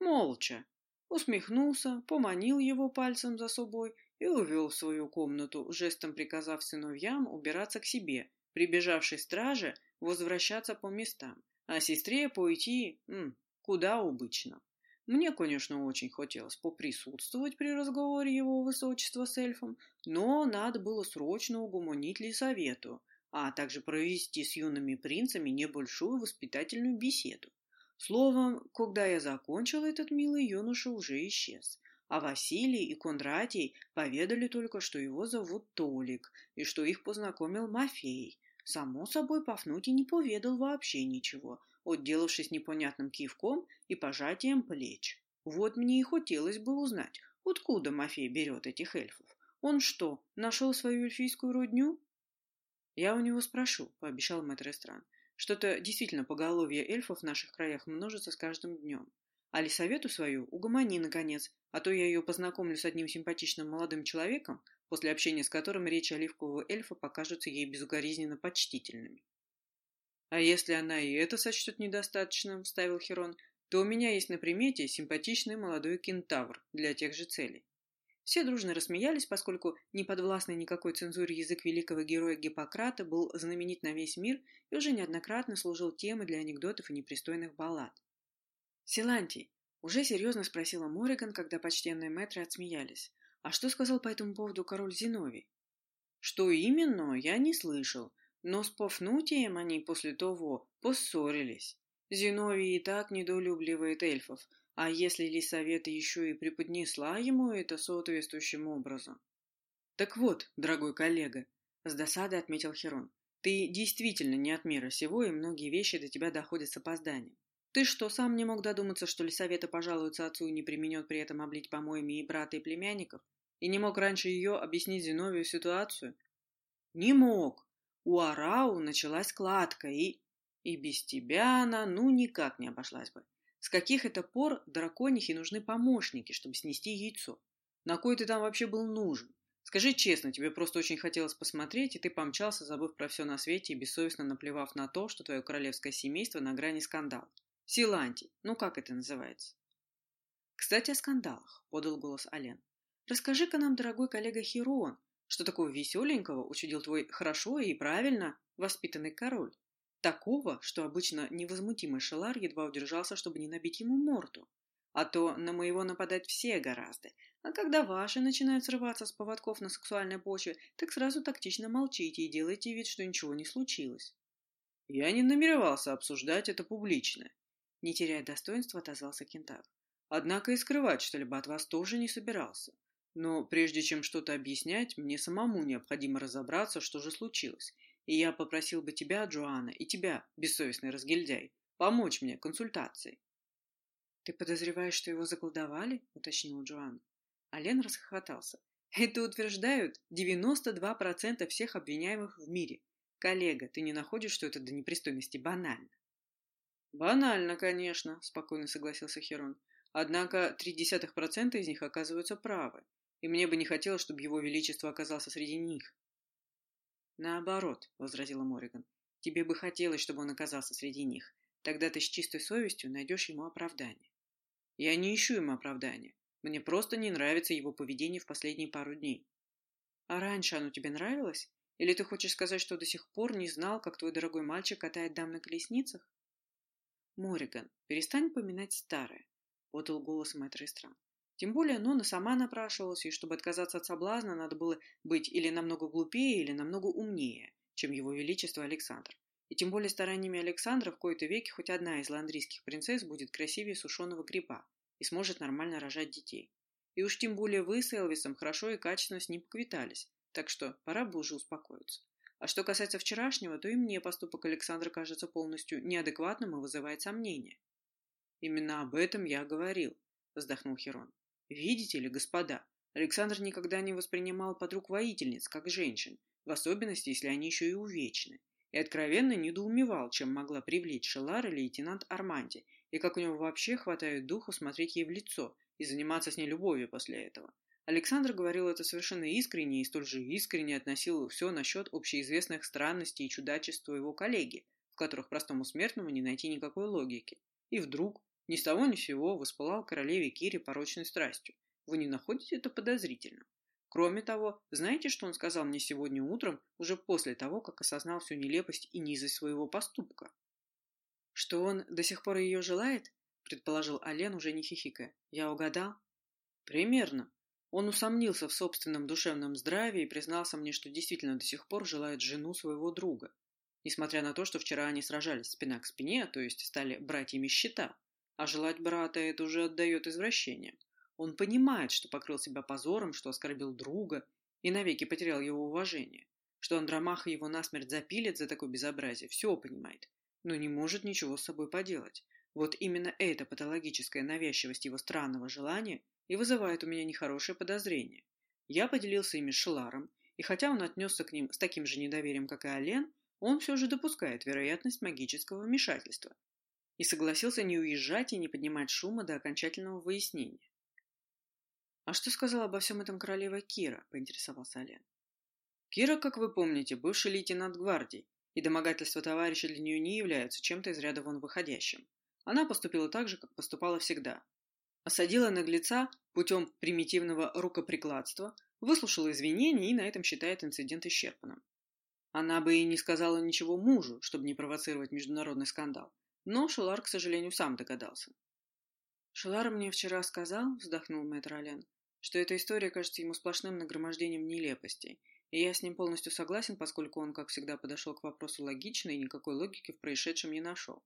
«Молча». Усмехнулся, поманил его пальцем за собой и увел в свою комнату, жестом приказав сыновьям убираться к себе, прибежавшей страже возвращаться по местам, а сестре пойти м, куда обычно. Мне, конечно, очень хотелось поприсутствовать при разговоре его высочества с эльфом, но надо было срочно угомонить Лисавету, а также провести с юными принцами небольшую воспитательную беседу. Словом, когда я закончил, этот милый юноша уже исчез, а Василий и Кондратий поведали только, что его зовут Толик, и что их познакомил Мафей. Само собой, Пафнутий не поведал вообще ничего, отделавшись непонятным кивком и пожатием плеч. Вот мне и хотелось бы узнать, откуда Мафей берет этих эльфов. Он что, нашел свою эльфийскую родню? Я у него спрошу, пообещал мэтр Эстран. Что-то действительно поголовье эльфов в наших краях множится с каждым днем. А лисовету свою угомони, наконец, а то я ее познакомлю с одним симпатичным молодым человеком, после общения с которым речи оливкового эльфа покажутся ей безукоризненно почтительными. «А если она и это сочтет недостаточным», — вставил Херон, «то у меня есть на примете симпатичный молодой кентавр для тех же целей». Все дружно рассмеялись, поскольку неподвластный никакой цензуре язык великого героя Гиппократа был знаменит на весь мир и уже неоднократно служил темой для анекдотов и непристойных баллад. «Силантий!» — уже серьезно спросила Мориган, когда почтенные мэтры отсмеялись. «А что сказал по этому поводу король Зиновий?» «Что именно, я не слышал, но с Пафнутием они после того поссорились. Зиновий и так недолюбливает эльфов, а если Лисавета еще и преподнесла ему это соответствующим образом?» «Так вот, дорогой коллега», — с досадой отметил Херон, «ты действительно не от мира сего, и многие вещи до тебя доходят с опозданием. Ты что, сам не мог додуматься, что Лисавета пожалуется отцу и не применет при этом облить помоями и брата, и племянников? И не мог раньше ее объяснить Зиновию ситуацию? Не мог. У Арау началась кладка, и... И без тебя она, ну, никак не обошлась бы. С каких это пор драконихе нужны помощники, чтобы снести яйцо? На кой ты там вообще был нужен? Скажи честно, тебе просто очень хотелось посмотреть, и ты помчался, забыв про все на свете и бессовестно наплевав на то, что твое королевское семейство на грани скандала. Силантий, ну как это называется? Кстати, о скандалах, подал голос Ален. Расскажи-ка нам, дорогой коллега Хирон, что такого веселенького учудил твой хорошо и правильно воспитанный король. Такого, что обычно невозмутимый Шелар едва удержался, чтобы не набить ему морду. А то на моего нападать все гораздо. А когда ваши начинают срываться с поводков на сексуальной почве, так сразу тактично молчите и делайте вид, что ничего не случилось. Я не намеревался обсуждать это публично, не теряя достоинства, отозвался кентавр. Однако и скрывать что-либо от вас тоже не собирался. Но прежде чем что-то объяснять, мне самому необходимо разобраться, что же случилось. И я попросил бы тебя, Джоанна, и тебя, бессовестный разгильдяй, помочь мне консультацией. «Ты подозреваешь, что его заколдовали?» — уточнила Джоанна. Ален расхохотался. «Это утверждают 92% всех обвиняемых в мире. Коллега, ты не находишь, что это до непристойности банально?» «Банально, конечно», — спокойно согласился Херон. «Однако 0,3% из них оказываются правы, и мне бы не хотелось, чтобы его величество оказался среди них». «Наоборот», — возразила Мориган. «Тебе бы хотелось, чтобы он оказался среди них. Тогда ты с чистой совестью найдешь ему оправдание». «Я не ищу ему оправдания. Мне просто не нравится его поведение в последние пару дней». «А раньше оно тебе нравилось? Или ты хочешь сказать, что до сих пор не знал, как твой дорогой мальчик катает дам на колесницах?» «Мориган, перестань поминать старое», — подал голос мэтра Истран. Тем более Нона сама напрашивалась, и чтобы отказаться от соблазна, надо было быть или намного глупее, или намного умнее, чем его величество Александр. И тем более стараниями Александра в кои-то веки хоть одна из ландрийских принцесс будет красивее сушеного гриба и сможет нормально рожать детей. И уж тем более вы с Элвисом хорошо и качественно с ним поквитались, так что пора бы уже успокоиться. А что касается вчерашнего, то и мне поступок Александра кажется полностью неадекватным и вызывает сомнения. «Именно об этом я говорил», — вздохнул Херон. Видите ли, господа, Александр никогда не воспринимал подруг воительниц, как женщин, в особенности, если они еще и увечны, и откровенно недоумевал, чем могла привлечь Шелара лейтенант Арманди, и как у него вообще хватает духу смотреть ей в лицо и заниматься с ней любовью после этого. Александр говорил это совершенно искренне и столь же искренне относил все насчет общеизвестных странностей и чудачеств своего коллеги, в которых простому смертному не найти никакой логики. И вдруг, ни с того ни с сего воспылал королеве Кире порочной страстью. Вы не находите это подозрительным? Кроме того, знаете, что он сказал мне сегодня утром, уже после того, как осознал всю нелепость и низость своего поступка? Что он до сих пор ее желает? Предположил Ален, уже не хихикая. Я угадал? Примерно. Он усомнился в собственном душевном здравии и признался мне, что действительно до сих пор желает жену своего друга. Несмотря на то, что вчера они сражались спина к спине, то есть стали братьями щита. А желать брата это уже отдает извращение. Он понимает, что покрыл себя позором, что оскорбил друга и навеки потерял его уважение. Что Андромаха его насмерть запилит за такое безобразие, все понимает, но не может ничего с собой поделать. Вот именно эта патологическая навязчивость его странного желания и вызывает у меня нехорошее подозрение. Я поделился ими с Шеларом, и хотя он отнесся к ним с таким же недоверием, как и Ален, он все же допускает вероятность магического вмешательства и согласился не уезжать и не поднимать шума до окончательного выяснения. «А что сказала обо всем этом королева Кира?» – поинтересовался Олен. «Кира, как вы помните, бывший лейтенант гвардии, и домогательства товарища для нее не являются чем-то из ряда вон выходящим. Она поступила так же, как поступала всегда. Осадила наглеца путем примитивного рукоприкладства, выслушала извинения и на этом считает инцидент исчерпанным. Она бы и не сказала ничего мужу, чтобы не провоцировать международный скандал, но Шелар, к сожалению, сам догадался. «Шелар мне вчера сказал, — вздохнул мэтр Ален, — что эта история кажется ему сплошным нагромождением нелепостей, и я с ним полностью согласен, поскольку он, как всегда, подошел к вопросу логично и никакой логики в происшедшем не нашел.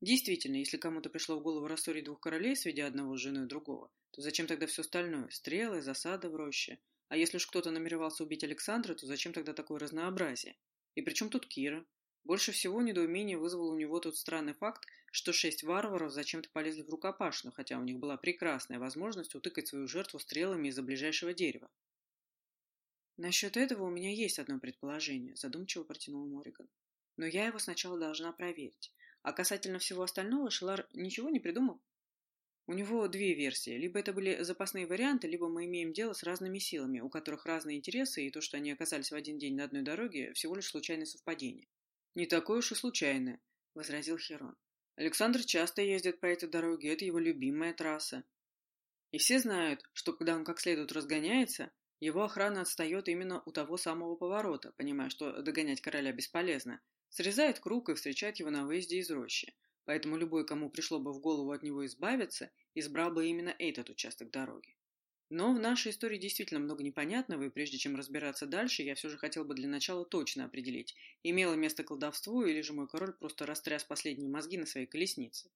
Действительно, если кому-то пришло в голову рассорить двух королей, сведя одного с женой другого, то зачем тогда все остальное? Стрелы, засады в роще. А если уж кто-то намеревался убить Александра, то зачем тогда такое разнообразие? И при чем тут Кира? Больше всего недоумение вызвал у него тот странный факт, что шесть варваров зачем-то полезли в рукопашную, хотя у них была прекрасная возможность утыкать свою жертву стрелами из-за ближайшего дерева. «Насчет этого у меня есть одно предположение», – задумчиво протянул Мориган. «Но я его сначала должна проверить. А касательно всего остального, Шелар ничего не придумал?» У него две версии. Либо это были запасные варианты, либо мы имеем дело с разными силами, у которых разные интересы, и то, что они оказались в один день на одной дороге, всего лишь случайное совпадение. «Не такое уж и случайное», — возразил Херон. «Александр часто ездит по этой дороге, это его любимая трасса. И все знают, что когда он как следует разгоняется, его охрана отстает именно у того самого поворота, понимая, что догонять короля бесполезно, срезает круг и встречает его на выезде из рощи. Поэтому любой, кому пришло бы в голову от него избавиться, избрал бы именно этот участок дороги. Но в нашей истории действительно много непонятного, и прежде чем разбираться дальше, я все же хотел бы для начала точно определить, имело место колдовство или же мой король просто растряс последние мозги на своей колеснице.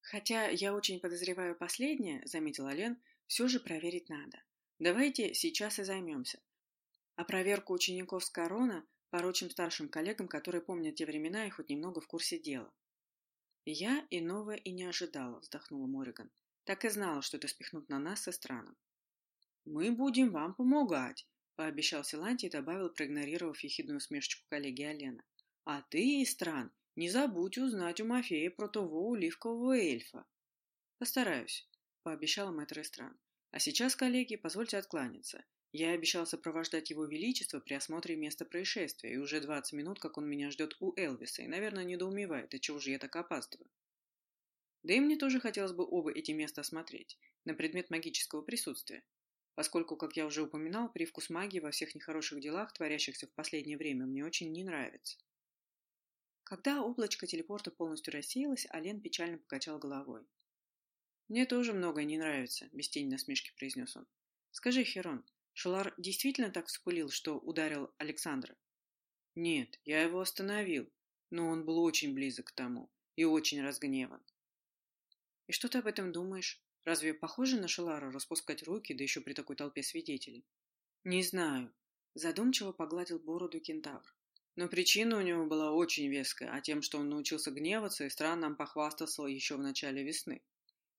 «Хотя я очень подозреваю последнее», — заметил Ален, — «все же проверить надо. Давайте сейчас и займемся. А проверку учеников с корона поручим старшим коллегам, которые помнят те времена и хоть немного в курсе дела. Я иного и не ожидала, вздохнула Мориган. Так и знала, что это спихнут на нас со страном. Мы будем вам помогать, пообещал Силанти и добавил, проигнорировав ехидную усмешечку коллеги Алена. А ты, Истран, не забудь узнать у Мафея про того оливкового эльфа. Постараюсь, пообещала мэтр Истран. А сейчас, коллеги, позвольте откланяться. Я обещал сопровождать его величество при осмотре места происшествия, и уже 20 минут, как он меня ждет у Элвиса, и, наверное, недоумевает, отчего же я так опаздываю. Да и мне тоже хотелось бы оба эти места осмотреть, на предмет магического присутствия, поскольку, как я уже упоминал, привкус магии во всех нехороших делах, творящихся в последнее время, мне очень не нравится. Когда облачко телепорта полностью рассеялось, Ален печально покачал головой. «Мне тоже многое не нравится», — без тени насмешки произнес он. «Скажи, Херон, Шелар действительно так вспылил, что ударил Александра? Нет, я его остановил, но он был очень близок к тому и очень разгневан. И что ты об этом думаешь? Разве похоже на Шелара распускать руки, да еще при такой толпе свидетелей? Не знаю. Задумчиво погладил бороду кентавр. Но причина у него была очень веская, а тем, что он научился гневаться и странно похвастался еще в начале весны.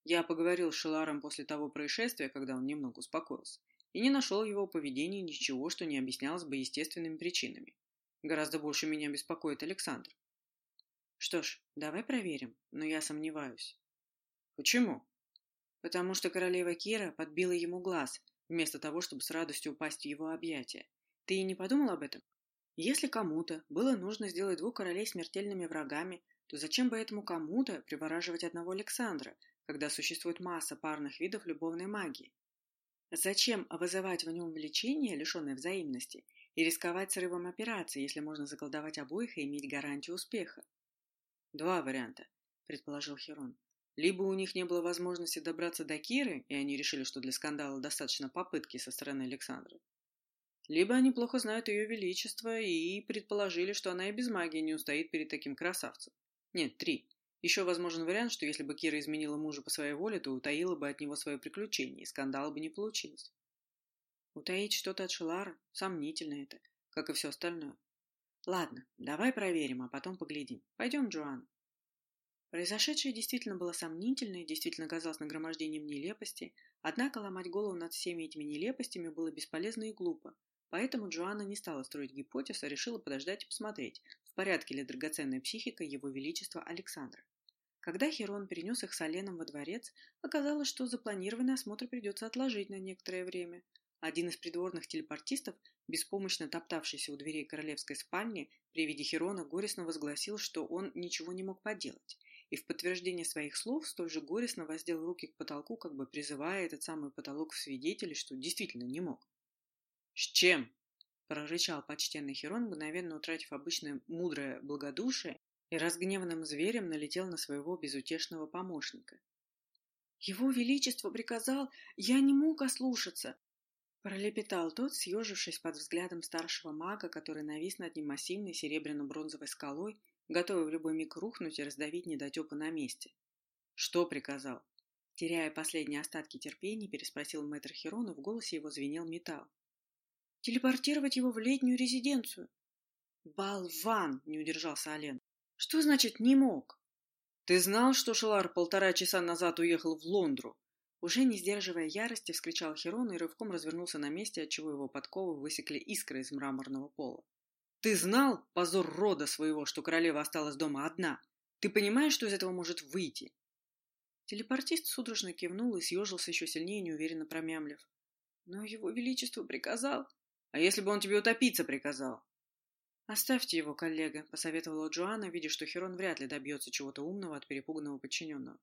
Я поговорил с Шеларом после того происшествия, когда он немного успокоился, и не нашел в его поведении ничего, что не объяснялось бы естественными причинами. Гораздо больше меня беспокоит Александр. Что ж, давай проверим, но я сомневаюсь. Почему? Потому что королева Кира подбила ему глаз, вместо того, чтобы с радостью упасть в его объятия. Ты и не подумал об этом? Если кому-то было нужно сделать двух королей смертельными врагами, то зачем бы этому кому-то привораживать одного Александра, когда существует масса парных видов любовной магии? Зачем вызывать в нем влечение, лишенное взаимности, и рисковать срывом операции, если можно заколдовать обоих и иметь гарантию успеха? Два варианта, предположил Херон. Либо у них не было возможности добраться до Киры, и они решили, что для скандала достаточно попытки со стороны Александра. Либо они плохо знают ее величество и предположили, что она и без магии не устоит перед таким красавцем. Нет, три. Еще возможен вариант, что если бы Кира изменила мужа по своей воле, то утаила бы от него свое приключение, и скандала бы не получилось. Утаить что-то от Шелара? Сомнительно это, как и все остальное. Ладно, давай проверим, а потом поглядим. Пойдем, Джоан. Произошедшее действительно было сомнительно и действительно казалось нагромождением нелепости, однако ломать голову над всеми этими нелепостями было бесполезно и глупо, поэтому Джоанна не стала строить гипотез, а решила подождать и посмотреть, в порядке ли драгоценная психика Его Величества Александра. Когда Херон перенес их с Оленом во дворец, оказалось, что запланированный осмотр придется отложить на некоторое время. Один из придворных телепортистов, беспомощно топтавшийся у дверей королевской спальни, при виде Херона горестно возгласил, что он ничего не мог поделать, и в подтверждение своих слов столь же горестно воздел руки к потолку, как бы призывая этот самый потолок в свидетели, что действительно не мог. «С чем?» — прорычал почтенный Херон, мгновенно утратив обычное мудрое благодушие и разгневанным зверем налетел на своего безутешного помощника. «Его Величество приказал, я не мог ослушаться!» Пролепетал тот, съежившись под взглядом старшего мага, который навис над ним массивной серебряно-бронзовой скалой, готовый в любой миг рухнуть и раздавить недотепа на месте. «Что приказал?» Теряя последние остатки терпения, переспросил мэтр Херон, в голосе его звенел металл. «Телепортировать его в летнюю резиденцию!» «Болван!» — не удержался Ален. Что значит «не мог»? Ты знал, что Шелар полтора часа назад уехал в Лондру? Уже не сдерживая ярости, вскричал Херон и рывком развернулся на месте, отчего его подковы высекли искры из мраморного пола. Ты знал, позор рода своего, что королева осталась дома одна? Ты понимаешь, что из этого может выйти? Телепортист судорожно кивнул и съежился еще сильнее, неуверенно промямлив. Но его величество приказал. А если бы он тебе утопиться приказал? «Оставьте его, коллега», — посоветовала Джоанна, видя, что Херон вряд ли добьется чего-то умного от перепуганного подчиненного.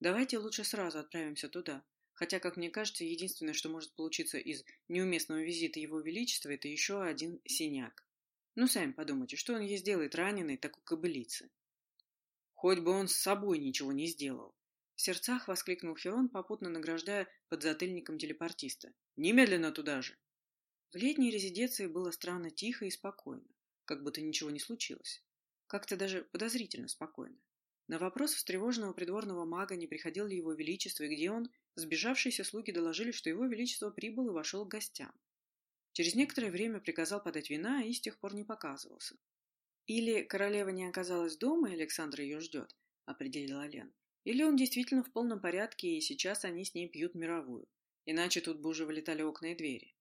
«Давайте лучше сразу отправимся туда. Хотя, как мне кажется, единственное, что может получиться из неуместного визита Его Величества, это еще один синяк. Ну, сами подумайте, что он ей сделает раненый такой кобылице?» «Хоть бы он с собой ничего не сделал!» В сердцах воскликнул Херон, попутно награждая подзатыльником телепортиста. «Немедленно туда же!» В летней резиденции было странно тихо и спокойно, как будто ничего не случилось. Как-то даже подозрительно спокойно. На вопрос встревоженного придворного мага, не приходил ли его величество и где он, сбежавшиеся слуги доложили, что его величество прибыл и вошел к гостям. Через некоторое время приказал подать вина и с тех пор не показывался. Или королева не оказалась дома, и Александр ее ждет, определила Лен. Или он действительно в полном порядке, и сейчас они с ней пьют мировую. Иначе тут бы уже вылетали окна и двери.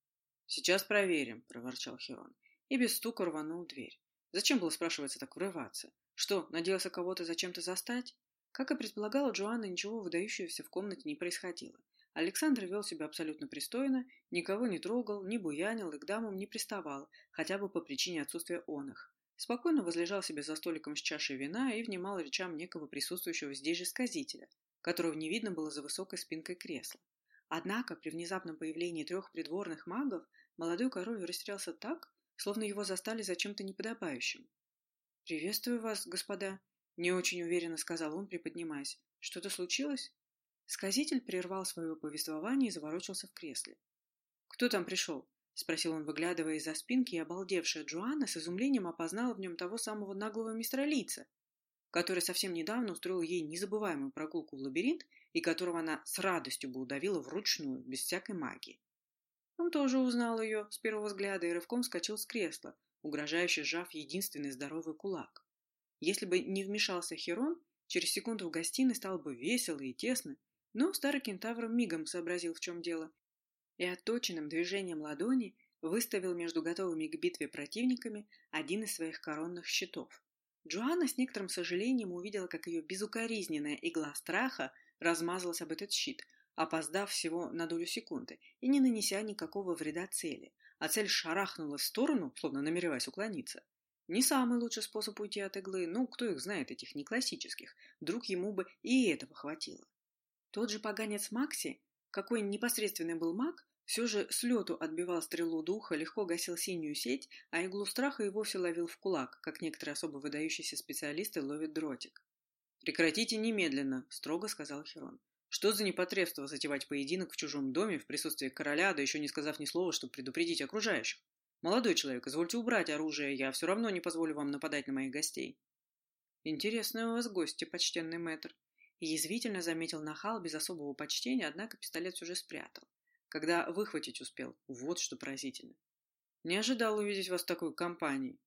«Сейчас проверим», — проворчал Херон. И без стука рванул дверь. Зачем было, спрашивается, так врываться? Что, надеялся кого-то зачем-то застать? Как и предполагала Джоанна, ничего выдающегося в комнате не происходило. Александр вел себя абсолютно пристойно, никого не трогал, не буянил и к дамам не приставал, хотя бы по причине отсутствия он их. Спокойно возлежал себе за столиком с чашей вина и внимал речам некого присутствующего здесь же сказителя, которого не видно было за высокой спинкой кресла. Однако при внезапном появлении трех придворных магов молодой король растерялся так, словно его застали за чем-то неподобающим. «Приветствую вас, господа», — не очень уверенно сказал он, приподнимаясь. «Что-то случилось?» Сказитель прервал свое повествование и заворочился в кресле. «Кто там пришел?» — спросил он, выглядывая из-за спинки, и обалдевшая Джоанна с изумлением опознала в нем того самого наглого мистера Лица, который совсем недавно устроил ей незабываемую прогулку в лабиринт и которого она с радостью бы удавила вручную, без всякой магии. Он тоже узнал ее с первого взгляда и рывком вскочил с кресла, угрожающе сжав единственный здоровый кулак. Если бы не вмешался Херон, через секунду в гостиной стало бы весело и тесно, но старый кентавр мигом сообразил, в чем дело, и отточенным движением ладони выставил между готовыми к битве противниками один из своих коронных щитов. Джоанна с некоторым сожалением увидела, как ее безукоризненная игла страха размазалась об этот щит, опоздав всего на долю секунды и не нанеся никакого вреда цели, а цель шарахнула в сторону, словно намереваясь уклониться. Не самый лучший способ уйти от иглы, ну, кто их знает, этих неклассических, вдруг ему бы и этого хватило. Тот же поганец Макси, какой непосредственный был маг, все же с лету отбивал стрелу духа, легко гасил синюю сеть, а иглу страха и вовсе ловил в кулак, как некоторые особо выдающиеся специалисты ловят дротик. «Прекратите немедленно», — строго сказал Херон. «Что за непотребство затевать поединок в чужом доме в присутствии короля, да еще не сказав ни слова, чтобы предупредить окружающих? Молодой человек, извольте убрать оружие, я все равно не позволю вам нападать на моих гостей». «Интересные у вас гости, почтенный мэтр», — язвительно заметил Нахал без особого почтения, однако пистолет все же спрятал. Когда выхватить успел, вот что поразительно. Не ожидал увидеть вас в такой компании.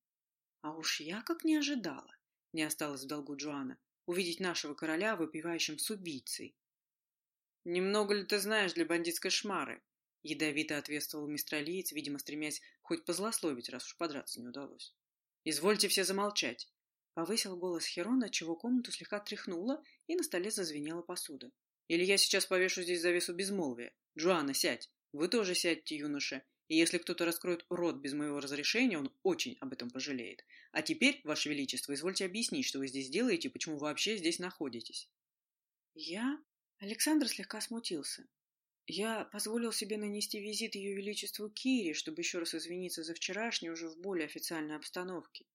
А уж я как не ожидала, не осталось в долгу Джоанна увидеть нашего короля выпивающим с убийцей. «Немного ли ты знаешь для бандитской шмары?» Ядовито ответствовал мистралиец, видимо, стремясь хоть позлословить, раз уж подраться не удалось. «Извольте все замолчать!» Повысил голос Херона, чего комнату слегка тряхнуло, и на столе зазвенела посуда. «Или я сейчас повешу здесь завесу безмолвия. Джоанна, сядь! Вы тоже сядьте, юноша, и если кто-то раскроет рот без моего разрешения, он очень об этом пожалеет. А теперь, Ваше Величество, извольте объяснить, что вы здесь делаете и почему вообще здесь находитесь. Я? Александр слегка смутился. Я позволил себе нанести визит Ее Величеству Кире, чтобы еще раз извиниться за вчерашний уже в более официальной обстановке.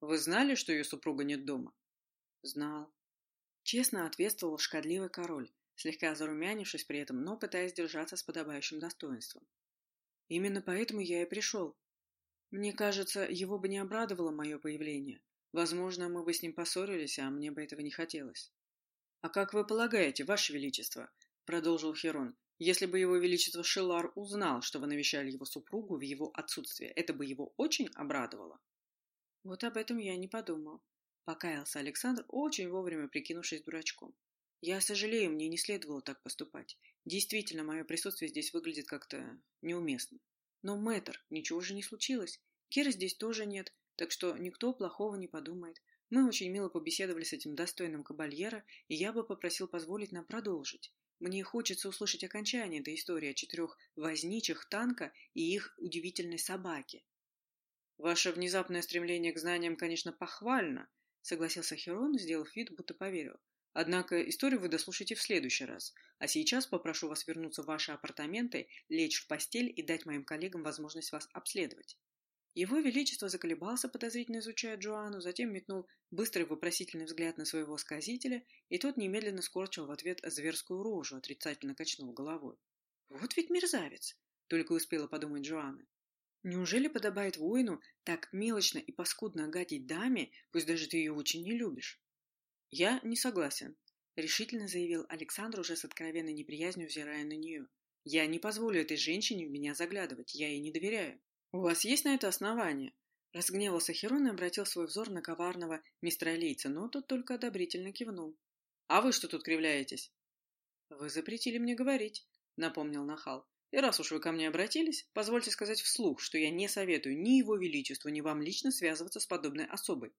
Вы знали, что ее супруга нет дома? Знал. Честно ответствовал шкодливый король, слегка зарумянившись при этом, но пытаясь держаться с подобающим достоинством. Именно поэтому я и пришел. Мне кажется, его бы не обрадовало мое появление. Возможно, мы бы с ним поссорились, а мне бы этого не хотелось. — А как вы полагаете, Ваше Величество, — продолжил Херон, — если бы его Величество Шелар узнал, что вы навещали его супругу в его отсутствие, это бы его очень обрадовало? — Вот об этом я не подумал. Покаялся Александр, очень вовремя прикинувшись дурачком. Я сожалею, мне не следовало так поступать. Действительно, мое присутствие здесь выглядит как-то неуместно. Но, мэтр, ничего же не случилось. Кира здесь тоже нет, так что никто плохого не подумает. Мы очень мило побеседовали с этим достойным кабальера, и я бы попросил позволить нам продолжить. Мне хочется услышать окончание этой истории о четырех возничих танка и их удивительной собаке. Ваше внезапное стремление к знаниям, конечно, похвально, согласился Херон, сделав вид, будто поверил. Однако историю вы дослушаете в следующий раз, а сейчас попрошу вас вернуться в ваши апартаменты, лечь в постель и дать моим коллегам возможность вас обследовать. Его Величество заколебался, подозрительно изучая Джоанну, затем метнул быстрый вопросительный взгляд на своего сказителя, и тот немедленно скорчил в ответ зверскую рожу, отрицательно качнул головой. «Вот ведь мерзавец!» — только успела подумать Джоанна. «Неужели подобает воину так мелочно и паскудно гадить даме, пусть даже ты ее очень не любишь?» «Я не согласен», — решительно заявил Александр уже с откровенной неприязнью, взирая на нее. «Я не позволю этой женщине в меня заглядывать, я ей не доверяю». У вас есть на это основание? Разгневался Херон и обратил свой взор на коварного мистера Лейца, но тот только одобрительно кивнул. «А вы что тут кривляетесь?» «Вы запретили мне говорить», — напомнил Нахал. «И раз уж вы ко мне обратились, позвольте сказать вслух, что я не советую ни его величеству, ни вам лично связываться с подобной особой.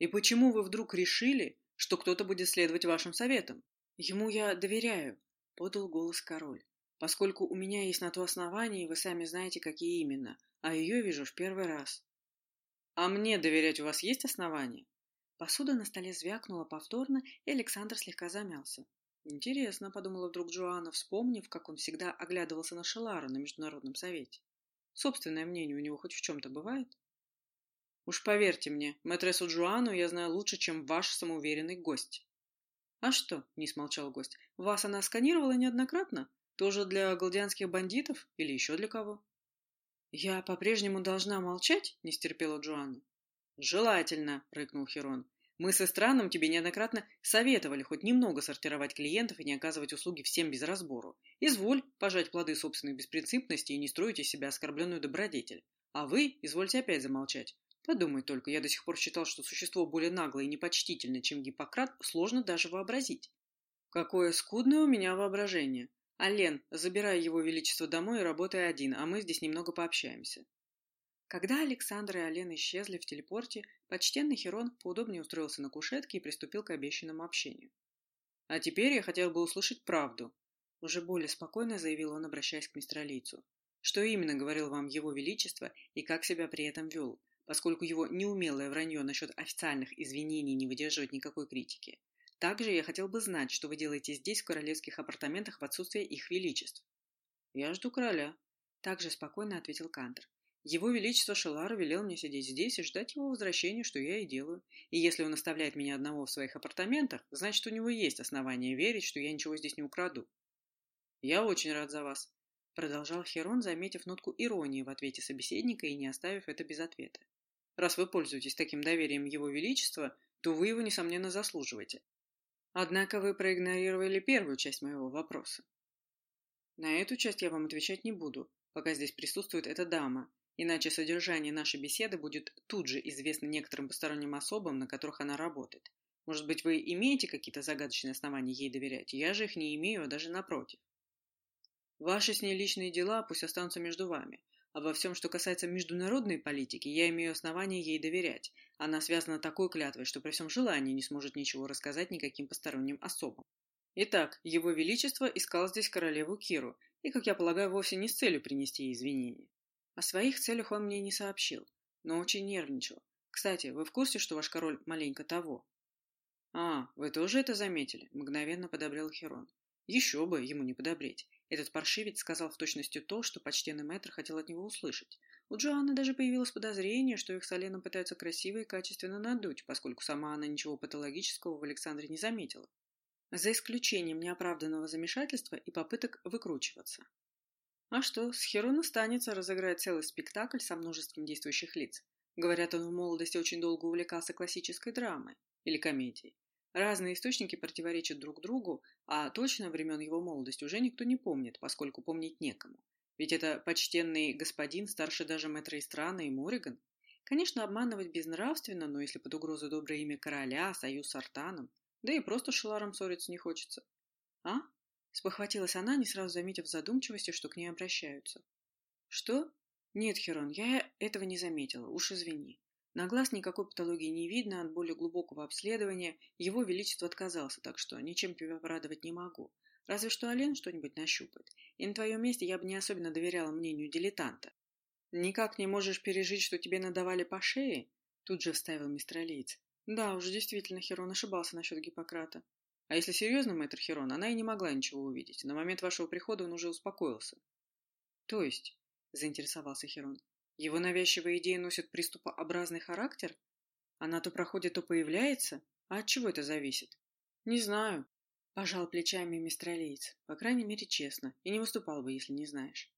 И почему вы вдруг решили, что кто-то будет следовать вашим советам?» «Ему я доверяю», — подал голос король, «поскольку у меня есть на то основание, вы сами знаете, какие именно, а ее вижу в первый раз». «А мне доверять у вас есть основания?» Посуда на столе звякнула повторно, и Александр слегка замялся. «Интересно», — подумала вдруг Джоанна, вспомнив, как он всегда оглядывался на Шелара на Международном совете. «Собственное мнение у него хоть в чем-то бывает?» «Уж поверьте мне, мэтрессу Джоанну я знаю лучше, чем ваш самоуверенный гость». «А что?» — не смолчал гость. «Вас она сканировала неоднократно? Тоже для галдианских бандитов или еще для кого?» «Я по-прежнему должна молчать?» — не стерпела Джоанна. «Желательно», — рыкнул Херон. «Мы со Эстраном тебе неоднократно советовали хоть немного сортировать клиентов и не оказывать услуги всем без разбору. Изволь пожать плоды собственной беспринципности и не строить из себя оскорбленную добродетель. А вы извольте опять замолчать. Подумай только, я до сих пор считал, что существо более наглое и непочтительное, чем Гиппократ, сложно даже вообразить. Какое скудное у меня воображение. «Ален, забирай его величество домой и работай один, а мы здесь немного пообщаемся». Когда Александр и Ален исчезли в телепорте, почтенный Херон поудобнее устроился на кушетке и приступил к обещанному общению. «А теперь я хотел бы услышать правду», — уже более спокойно заявил он, обращаясь к мистралийцу. «Что именно говорил вам его величество и как себя при этом вел, поскольку его неумелое вранье насчет официальных извинений не выдерживает никакой критики. Также я хотел бы знать, что вы делаете здесь, в королевских апартаментах, в отсутствие их величеств. Я жду короля. Также спокойно ответил Кантер. Его Величество Шелар велел мне сидеть здесь и ждать его возвращения, что я и делаю. И если он оставляет меня одного в своих апартаментах, значит, у него есть основания верить, что я ничего здесь не украду. Я очень рад за вас, продолжал Херон, заметив нотку иронии в ответе собеседника и не оставив это без ответа. Раз вы пользуетесь таким доверием Его Величества, то вы его, несомненно, заслуживаете. Однако вы проигнорировали первую часть моего вопроса. На эту часть я вам отвечать не буду, пока здесь присутствует эта дама, иначе содержание нашей беседы будет тут же известно некоторым посторонним особам, на которых она работает. Может быть, вы имеете какие-то загадочные основания ей доверять? Я же их не имею, а даже напротив. Ваши с ней личные дела пусть останутся между вами, во всем, что касается международной политики, я имею основания ей доверять. Она связана такой клятвой, что при всем желании не сможет ничего рассказать никаким посторонним особам. Итак, его величество искал здесь королеву Киру, и, как я полагаю, вовсе не с целью принести ей извинения. О своих целях он мне не сообщил, но очень нервничал. Кстати, вы в курсе, что ваш король маленько того? А, вы тоже это заметили? Мгновенно подобрел Херон. Еще бы ему не подобреть. Этот паршивец сказал в точности то, что почтенный мэтр хотел от него услышать. У Джоанны даже появилось подозрение, что их с Оленом пытаются красиво и качественно надуть, поскольку сама она ничего патологического в Александре не заметила. За исключением неоправданного замешательства и попыток выкручиваться. А что, с Херона станется разыграть целый спектакль со множеством действующих лиц. Говорят, он в молодости очень долго увлекался классической драмой или комедией. Разные источники противоречат друг другу, а точно времен его молодости уже никто не помнит, поскольку помнить некому. Ведь это почтенный господин, старше даже мэтра Истрана и Мориган. Конечно, обманывать безнравственно, но если под угрозой доброе имя короля, союз с Артаном, да и просто с Шеларом ссориться не хочется. А? Спохватилась она, не сразу заметив задумчивости, что к ней обращаются. Что? Нет, Херон, я этого не заметила, уж извини. На глаз никакой патологии не видно, от более глубокого обследования его величество отказался, так что ничем тебя порадовать не могу. Разве что Ален что-нибудь нащупает. И на твоем месте я бы не особенно доверяла мнению дилетанта. «Никак не можешь пережить, что тебе надавали по шее?» Тут же вставил мистер Алиец. Да, уже действительно Херон ошибался насчет Гиппократа. А если серьезно, мэтр Херон, она и не могла ничего увидеть. На момент вашего прихода он уже успокоился. То есть, заинтересовался Херон, его навязчивая идея носит приступообразный характер? Она то проходит, то появляется? А от чего это зависит? Не знаю. Пожал плечами мистралиец. По крайней мере, честно. И не выступал бы, если не знаешь.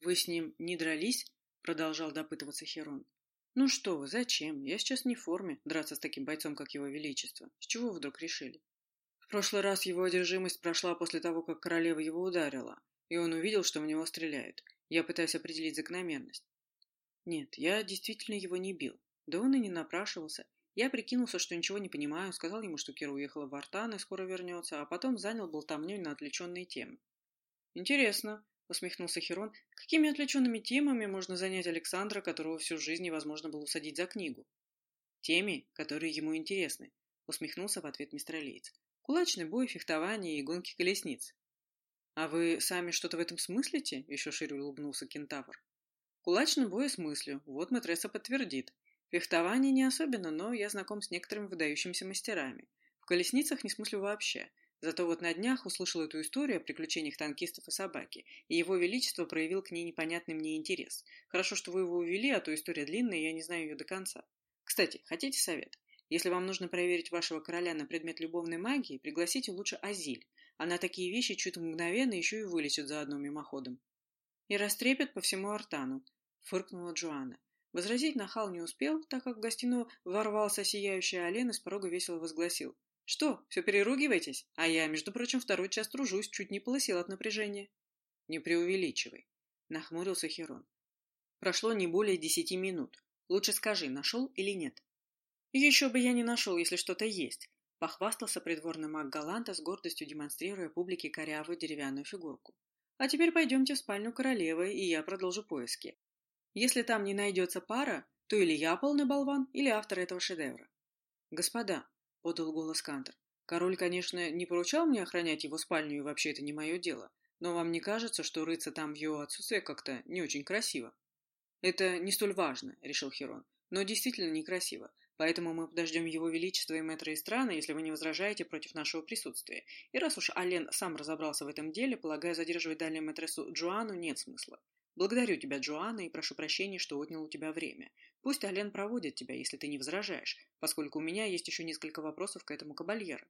Вы с ним не дрались? Продолжал допытываться Херон. Ну что вы, зачем? Я сейчас не в форме драться с таким бойцом, как его величество. С чего вы вдруг решили? В прошлый раз его одержимость прошла после того, как королева его ударила, и он увидел, что в него стреляют. Я пытаюсь определить закономерность. Нет, я действительно его не бил. Да он и не напрашивался. Я прикинулся, что ничего не понимаю, сказал ему, что Кира уехала в Артан и скоро вернется, а потом занял болтовней на отвлеченные темы. «Интересно», — усмехнулся Херон, — «какими отвлеченными темами можно занять Александра, которого всю жизнь невозможно было усадить за книгу?» «Теми, которые ему интересны», — усмехнулся в ответ мистер Лейтс. «Кулачный бой, фехтование и гонки колесниц». «А вы сами что-то в этом смыслите?» — еще шире улыбнулся кентавр. «Кулачный бой смыслю, вот матресса подтвердит. Фехтование не особенно, но я знаком с некоторыми выдающимися мастерами. В колесницах не смыслю вообще. Зато вот на днях услышал эту историю о приключениях танкистов и собаки, и его величество проявил к ней непонятный мне интерес. Хорошо, что вы его увели, а то история длинная, и я не знаю ее до конца. Кстати, хотите совет? Если вам нужно проверить вашего короля на предмет любовной магии, пригласите лучше Азиль. Она такие вещи чуть мгновенно еще и вылечит заодно мимоходом. И растрепет по всему Артану, фыркнула Джоанна. Возразить нахал не успел, так как в гостиную ворвался сияющий Олен и с порога весело возгласил. «Что, все переругиваетесь? А я, между прочим, второй час тружусь, чуть не полосел от напряжения». «Не преувеличивай», — нахмурился Херон. «Прошло не более десяти минут. Лучше скажи, нашел или нет?» «Еще бы я не нашел, если что-то есть», — похвастался придворный маг Галанта с гордостью демонстрируя публике корявую деревянную фигурку. «А теперь пойдемте в спальню королевы, и я продолжу поиски. Если там не найдется пара, то или я полный болван, или автор этого шедевра. «Господа», — подал голос Кантер, — «король, конечно, не поручал мне охранять его спальню, и вообще это не мое дело, но вам не кажется, что рыться там в его отсутствие как-то не очень красиво?» «Это не столь важно», — решил Херон, — «но действительно некрасиво, поэтому мы подождем его величество и мэтра и страны, если вы не возражаете против нашего присутствия. И раз уж Ален сам разобрался в этом деле, полагаю, задерживать далее мэтресу Джоанну нет смысла. Благодарю тебя, Джоанна, и прошу прощения, что отнял у тебя время. Пусть Ален проводит тебя, если ты не возражаешь, поскольку у меня есть еще несколько вопросов к этому кабальеру».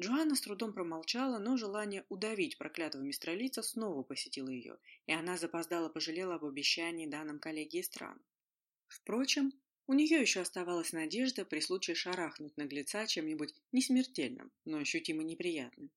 Джоанна с трудом промолчала, но желание удавить проклятого мистралица снова посетило ее, и она запоздала пожалела об обещании данном коллеге из стран. Впрочем, у нее еще оставалась надежда при случае шарахнуть наглеца чем-нибудь несмертельным, но ощутимо неприятным.